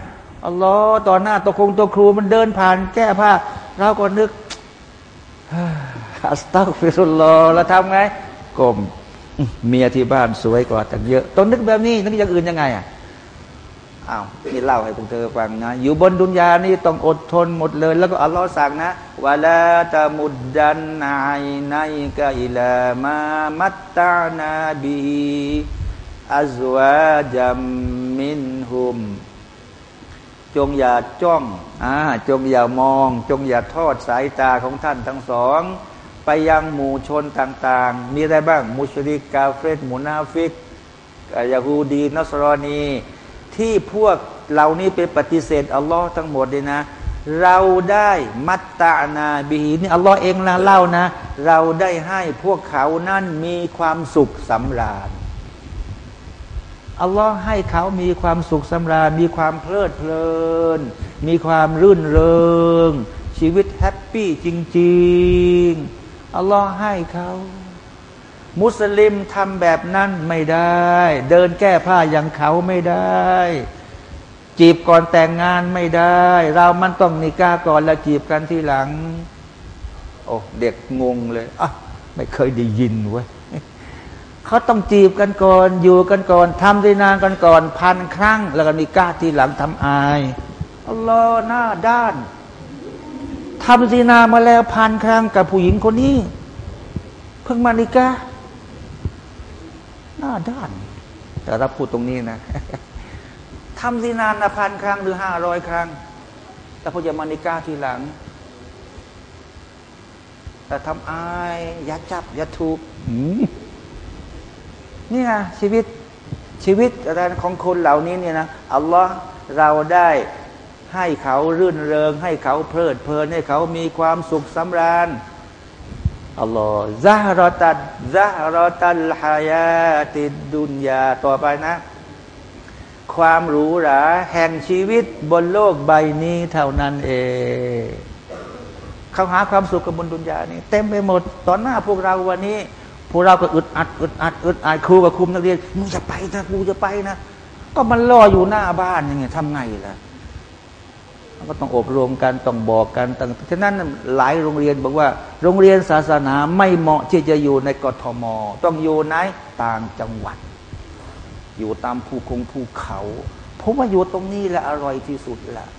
อัลลอฮ์ตอนหน้าตัวคงตัวครูมันเดินผ่านแก้ผ้า เราก็นึกอัสตักฟิรุลลอแล้วทำไงกลมเมียที่บ้านสวยกว่าแต่เยอะ ต้องนึกแบบนี้นึกอย่างอื่นยังไงอะ อ้าวนี่เล่าให้พวกเธอฟังนะ อยู่บนดุนยานี่ต้องอดทนหมดเลย แล้วก็อัลลอฮ์สั่งนะวะลาตามุดดันนายนายกะอิลามามัตตานาบีอัจวาจัมมินหุม จงอย่าจ้องอ่าจงอย่ามอง จงอย่าทอดสายตาของท่านทั้งสอง ไปยังหมู่ชนต่างๆ มีอะไรบ้าง มุชริกกาเฟตมุนาฟิกยาฮูดีนัสรอนี ที่พวกเหล่านี้เป็นปฏิเสธอัลลอฮ์ทั้งหมดเลยนะ เราได้มัตตานาบีนี่อัลลอฮ์เองนะเล่านะ เราได้ให้พวกเขานั่นมีความสุขสำราญอัลลอฮ์ให้เขามีความสุขสำราญ มีความเพลิดเพลิน มีความรื่นเริง ชีวิตแฮปปี้จริง ๆ อัลลอฮ์ให้เขา มุสลิมทำแบบนั้นไม่ได้ เดินแก้ผ้าอย่างเขาไม่ได้ จีบก่อนแต่งงานไม่ได้ เรามันต้องนิก้าก่อนแล้วจีบกันทีหลัง โอ้เด็กงงเลยอะไม่เคยได้ยินเว้ยเขาต้องจีบกันก่อน อยู่กันก่อนทำดีนานกันก่อน พันครั้ง แล้วก็มีกล้าทีหลังทำอายอัลลอฮ์หน้าด้านทำดีนามาแล้วพันครั้งกับผู้หญิงคนนี้ เพิ่งมานิกา หน้าด้าน แต่เราพูดตรงนี้นะทำดีนานนะพันครั้งหรือห้าร้อยครั้ง แต่พอจะมานิกาทีหลัง แต่ทำอายยัดจับยัดถูกนี่ไงชีวิตชีวิตอะไรของคนเหล่านี้เนี่ยนะอัลลอฮ์เราได้ให้เขารื่นเริง ให้เขาเพลิดเพลินให้เขามีความสุขสำราญ อัลลอฮ์ซาฮรตัดซาฮรตัลฮายาติดุนยาต่อไปนะ ความหรูหราแห่งชีวิตบนโลกใบนี้เท่านั้นเองเขาหาความสุขกับบนดุนยานี่เต็มไปหมด ตอนหน้าพวกเราวันนี้ พวกเราก็อึดอัดอึดอัดอึดอัดครูกับคุมนักเรียนมึงจะไปนะกูจะไปนะ ก็มันรออยู่หน้าบ้านยังไงทำไงล่ะ ก็ต้องอบรมกันต้องบอกกันต่างฉะนั้นหลายโรงเรียนบอกว่า โรงเรียนศาสนาไม่เหมาะที่จะอยู่ในกทม ต้องอยู่ในต่างจังหวัด อยู่ตามภูคงภูเขาเพราะว่าอยู่ตรงนี้แหละอร่อยที่สุดแหละ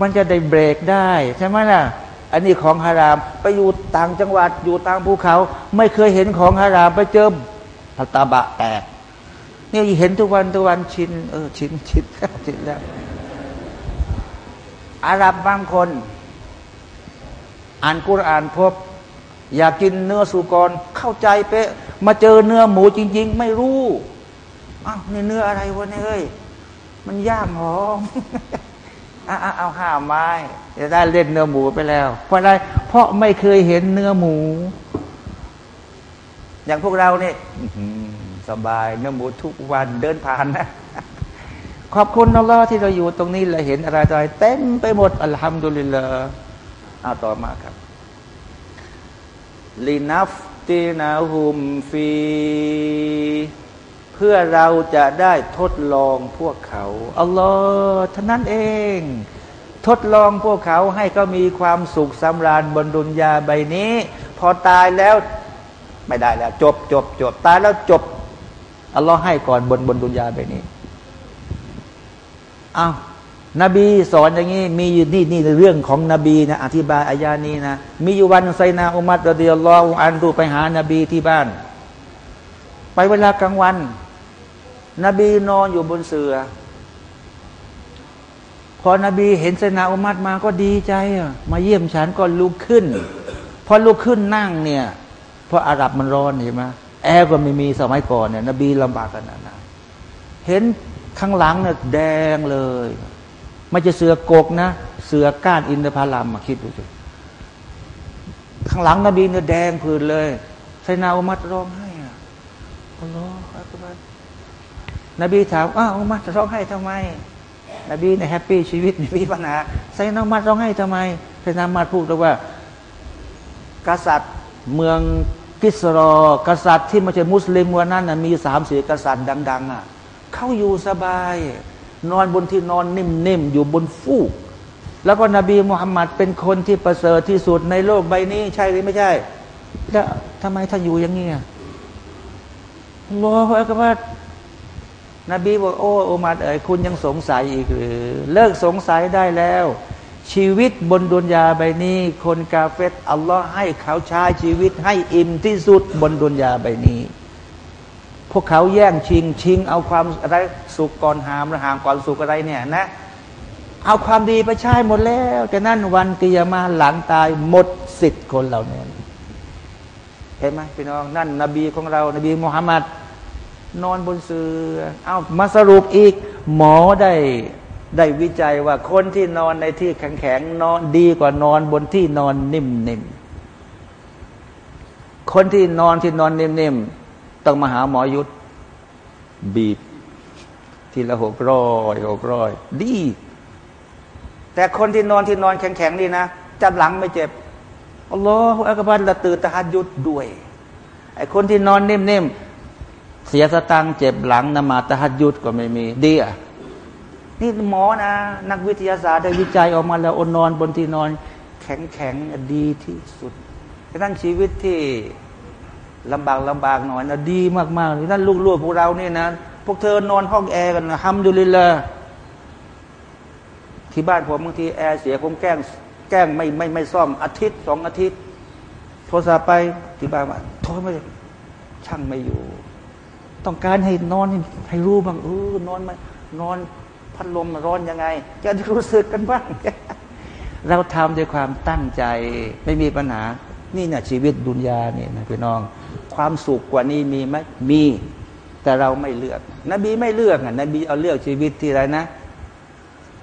มันจะได้เบรกได้ ใช่ไหมล่ะ อันนี้ของฮารามไปอยู่ต่างจังหวัด อยู่ตามภูเขา ไม่เคยเห็นของฮารามไปเจอพัตาบะแตกนี่เห็นทุกวันทุกวันชินเออชินชินชินแล้ว อาหรับบางคน อ่านกุรอานพบ อยากกินเนื้อสุกรเข้าใจเป๊ะมาเจอเนื้อหมูจริง ๆ ไม่รู้อ้าวนี่เนื้ออะไรวะเนี่ยเฮ้ยมันย่างหอมเอาเอาห้าไม้จะได้เล่นเนื้อหมูไปแล้ว เพราะอะไรเพราะไม่เคยเห็นเนื้อหมู อย่างพวกเราเนี่ยสบายเนื้อหมูทุกวันเดินผ่านนะ ขอบคุณอัลลอฮ์ที่เราอยู่ตรงนี้เราเห็นอะไรอะไรเต็มไปหมดอัลฮัมดุลิลลาห์อาต่อมาครับลินัฟตินาหุมฟีเพื่อเราจะได้ทดลองพวกเขาอัลลอฮ์ท่านั้นเอง ทดลองพวกเขาให้เขามีความสุขสำราญบนดุนยาใบนี้ พอตายแล้วไม่ได้แล้ว จบจบจบตายแล้วจบอัลลอฮ์ให้ก่อนบนบนดุนยาใบนี้ อ้าวนบีสอนอย่างนี้ มีอยู่นี่นี่เรื่องของนบีนะอธิบายอายานี้นะ มีอยู่วันไซนาอุมัดรดิยัลลอฮุอันดูไปหานบีที่บ้าน ไปเวลากลางวัน นบีนอนอยู่บนเสือ พอนบีเห็นไซนาอุมัดมาก็ดีใจมาเยี่ยมฉันก็ลุกขึ้น พอลุกขึ้นนั่งเนี่ย เพราะอาหรับมันร้อนเห็นไหมแอร์ก็ไม่มีสมัยก่อนเนี่ย นบีลำบากขนาดนั้นเห็น ข้างหลังเนี่ยแดงเลยไม่จะเสือกกนะ เสือก้านอินทผลัมมาคิดดูสิข้างหลังนบีเนี่ยแดงผื่นเลยไซนาอุมัดร้องไห้อะอัลลอฮฺอักบัรนบีถามอ้าวอุมัดร้องไห้ทำไม นบีเนี่ยแฮปปี้ชีวิตไม่มีปัญหาไซนาอุมัดร้องไห้ทำไมไซนาอุมัดพูดว่ากษัตริย์เมืองกิสรอกษัตริย์ที่ไม่ใช่มุสลิมวันนั้นมีสามสี่กษัตริย์ดัง ๆ อะ เขาอยู่สบาย นอนบนที่นอนนิ่มๆอยู่บนฟูก แล้วก็นบีมุฮัมมัดเป็นคนที่ประเสริฐที่สุดในโลกใบนี้ ใช่หรือไม่ใช่ แล้วทำไมท่านอยู่อย่างนี้รอพระกัานบีบอกโอ้อุมัดเอ๋ยคุณยังสงสัยอีกหรือ เลิกสงสัยได้แล้ว ชีวิตบนดุนยาใบนี้ คนกาเฟตอัลลอฮ์ให้เขาใช้ชีวิตให้อิ่มที่สุดบนดุนยาใบนี้ พวกเขาแย่งชิงชิง เอาความอะไรสุกก่อนหามหามก่อนสุกอะไรเนี่ยนะ เอาความดีไปใช้หมดแล้วแต่นั่นวันกิยามาหลังตายหมดสิทธิ์คนเหล่านี้เห็นไหมพี่น้องนั่น นบีของเรา นบีมุฮัมมัดนอนบนเสือเอามาสรุปอีก หมอได้ได้วิจัยว่าคนที่นอนในที่แข็งๆนอนดีกว่านอนบนที่นอนนิ่มๆคนที่นอนที่นอนนิ่มๆ ต้องมาหาหมอยุทธบีบ ทีละหกร้อยหกร้อยดี แต่คนที่นอนที่นอนแข็งๆนี่นะจับหลังไม่เจ็บอัลลอฮฺอักบัรละตื่นตะฮัดยุดด้วยไอ้คนที่นอนนิ่มๆเสียสตังเจ็บหลังนมาตะฮัดยุดก็ไม่มีดีอะนี่หมอนะ นักวิทยาศาสตร์ได้วิจัยออกมาแล้วอนนอนบนที่นอน แข็งๆดีที่สุดดังนั้นชีวิตที่ ลำบากลำบากหน่อยนะดีมากๆเลยนั่นลูกๆพวกเราเนี่ยนะ พวกเธอนอนห้องแอร์กันนะ الحمد لله ที่บ้านผมบางทีแอร์เสียผมแกล้งแกล้งไม่ไม่ไม่ซ่อมอาทิตย์สองอาทิตย์ โทรศัพท์ไปที่บ้านว่าโทรไม่ช่างไม่อยู่ ต้องการให้นอนให้รู้บ้างเออนอนมานอนพัดลมร้อนยังไง จะรู้สึกกันบ้างเราทำด้วยความตั้งใจไม่มีปัญหา นี่นะชีวิตดุนยาเนี่ยนะพี่น้อง ความสุขกว่านี้มีไหมมี แต่เราไม่เลือก นบีไม่เลือกอะนบีเอาเลือกชีวิตที่ไรนะ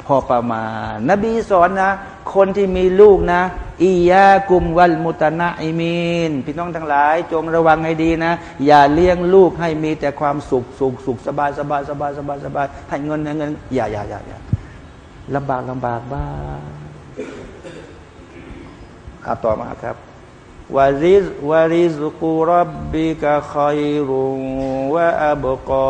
พอประมาณ นบีสอนนะ คนที่มีลูกนะอียากุมวัลมุตนะอิมีนพี่น้องทั้งหลาย จงระวังให้ดีนะ อย่าเลี้ยงลูกให้มีแต่ความสุขสุขสุขสบายสบายสบายสบายสบายให้เงินให้เงิน อย่าอย่าอย่าอย่าลำบากลำบากบ้างอาต่อมาครับ วาริซวาริซกุรับบิกะคอยรุวะอับกอ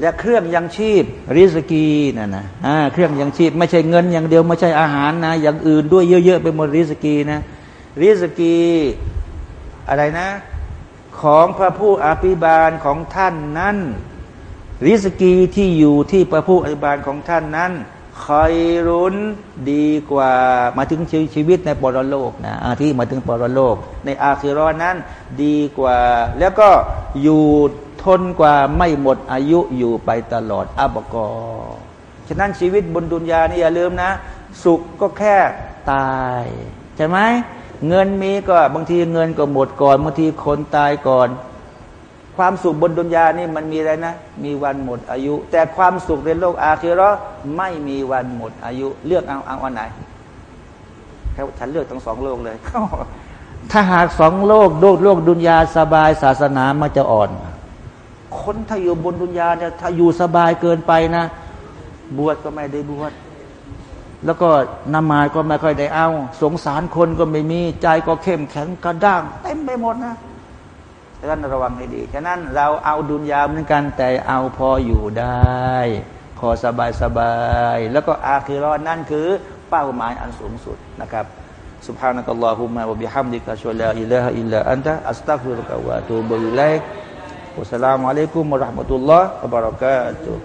และเครื่องยังชีพ ริสกีนั่นนะอ่าเครื่องยังชีพ ไม่ใช่เงินอย่างเดียวไม่ใช่อาหารนะ อย่างอื่นด้วยเยอะๆไปหมดริสกีนะ ริสกีอะไรนะ ของพระผู้อภิบาลของท่านนั้น ริสกีที่อยู่ที่พระผู้อภิบาลของท่านนั้น คอยรุนดีกว่ามาถึงชีวิตในปรโลกนะที่มาถึงปรโลก ในอาคิรอนั้นดีกว่า แล้วก็อยู่ทนกว่าไม่หมดอายุอยู่ไปตลอดอับกอฉะนั้นชีวิตบนดุนยานี่อย่าลืมนะ สุขก็แค่ตายใช่ไหมเงินมีก็บางทีเงินก็หมดก่อนบางทีคนตายก่อน ความสุขบนดุนยานี่มันมีอะไรนะ มีวันหมดอายุ แต่ความสุขในโลกอาคิรอไม่มีวันหมดอายุ เลือกเอาเอาอันไหนแค่ฉันเลือกทั้งสองโลกเลย ถ้าหากสองโลกโลกโลกดุนยาสบายศาสนามันจะอ่อน คนถ้าอยู่บนดุนยาเนี่ยถ้าอยู่สบายเกินไปนะ บวชก็ไม่ได้บวชแล้วก็นมาก็ไม่ค่อยได้เอา สงสารคนก็ไม่มีใจก็เข้มแข็งกระด้างเต็มไปหมดนะ ฉะนั้นระวังให้ดี ฉะนั้นเราเอาดุนยาเหมือนกัน แต่เอาพออยู่ได้ พอสบายสบาย แล้วก็อาคิรอนนั่นคือเป้าหมายอันสูงสุดนะครับ سبحانك اللهم وبحمدك أشهد أن لا إله إلا أنت أستغفرك وأتوب إليك والسلام عليكم ورحمة الله وبركاته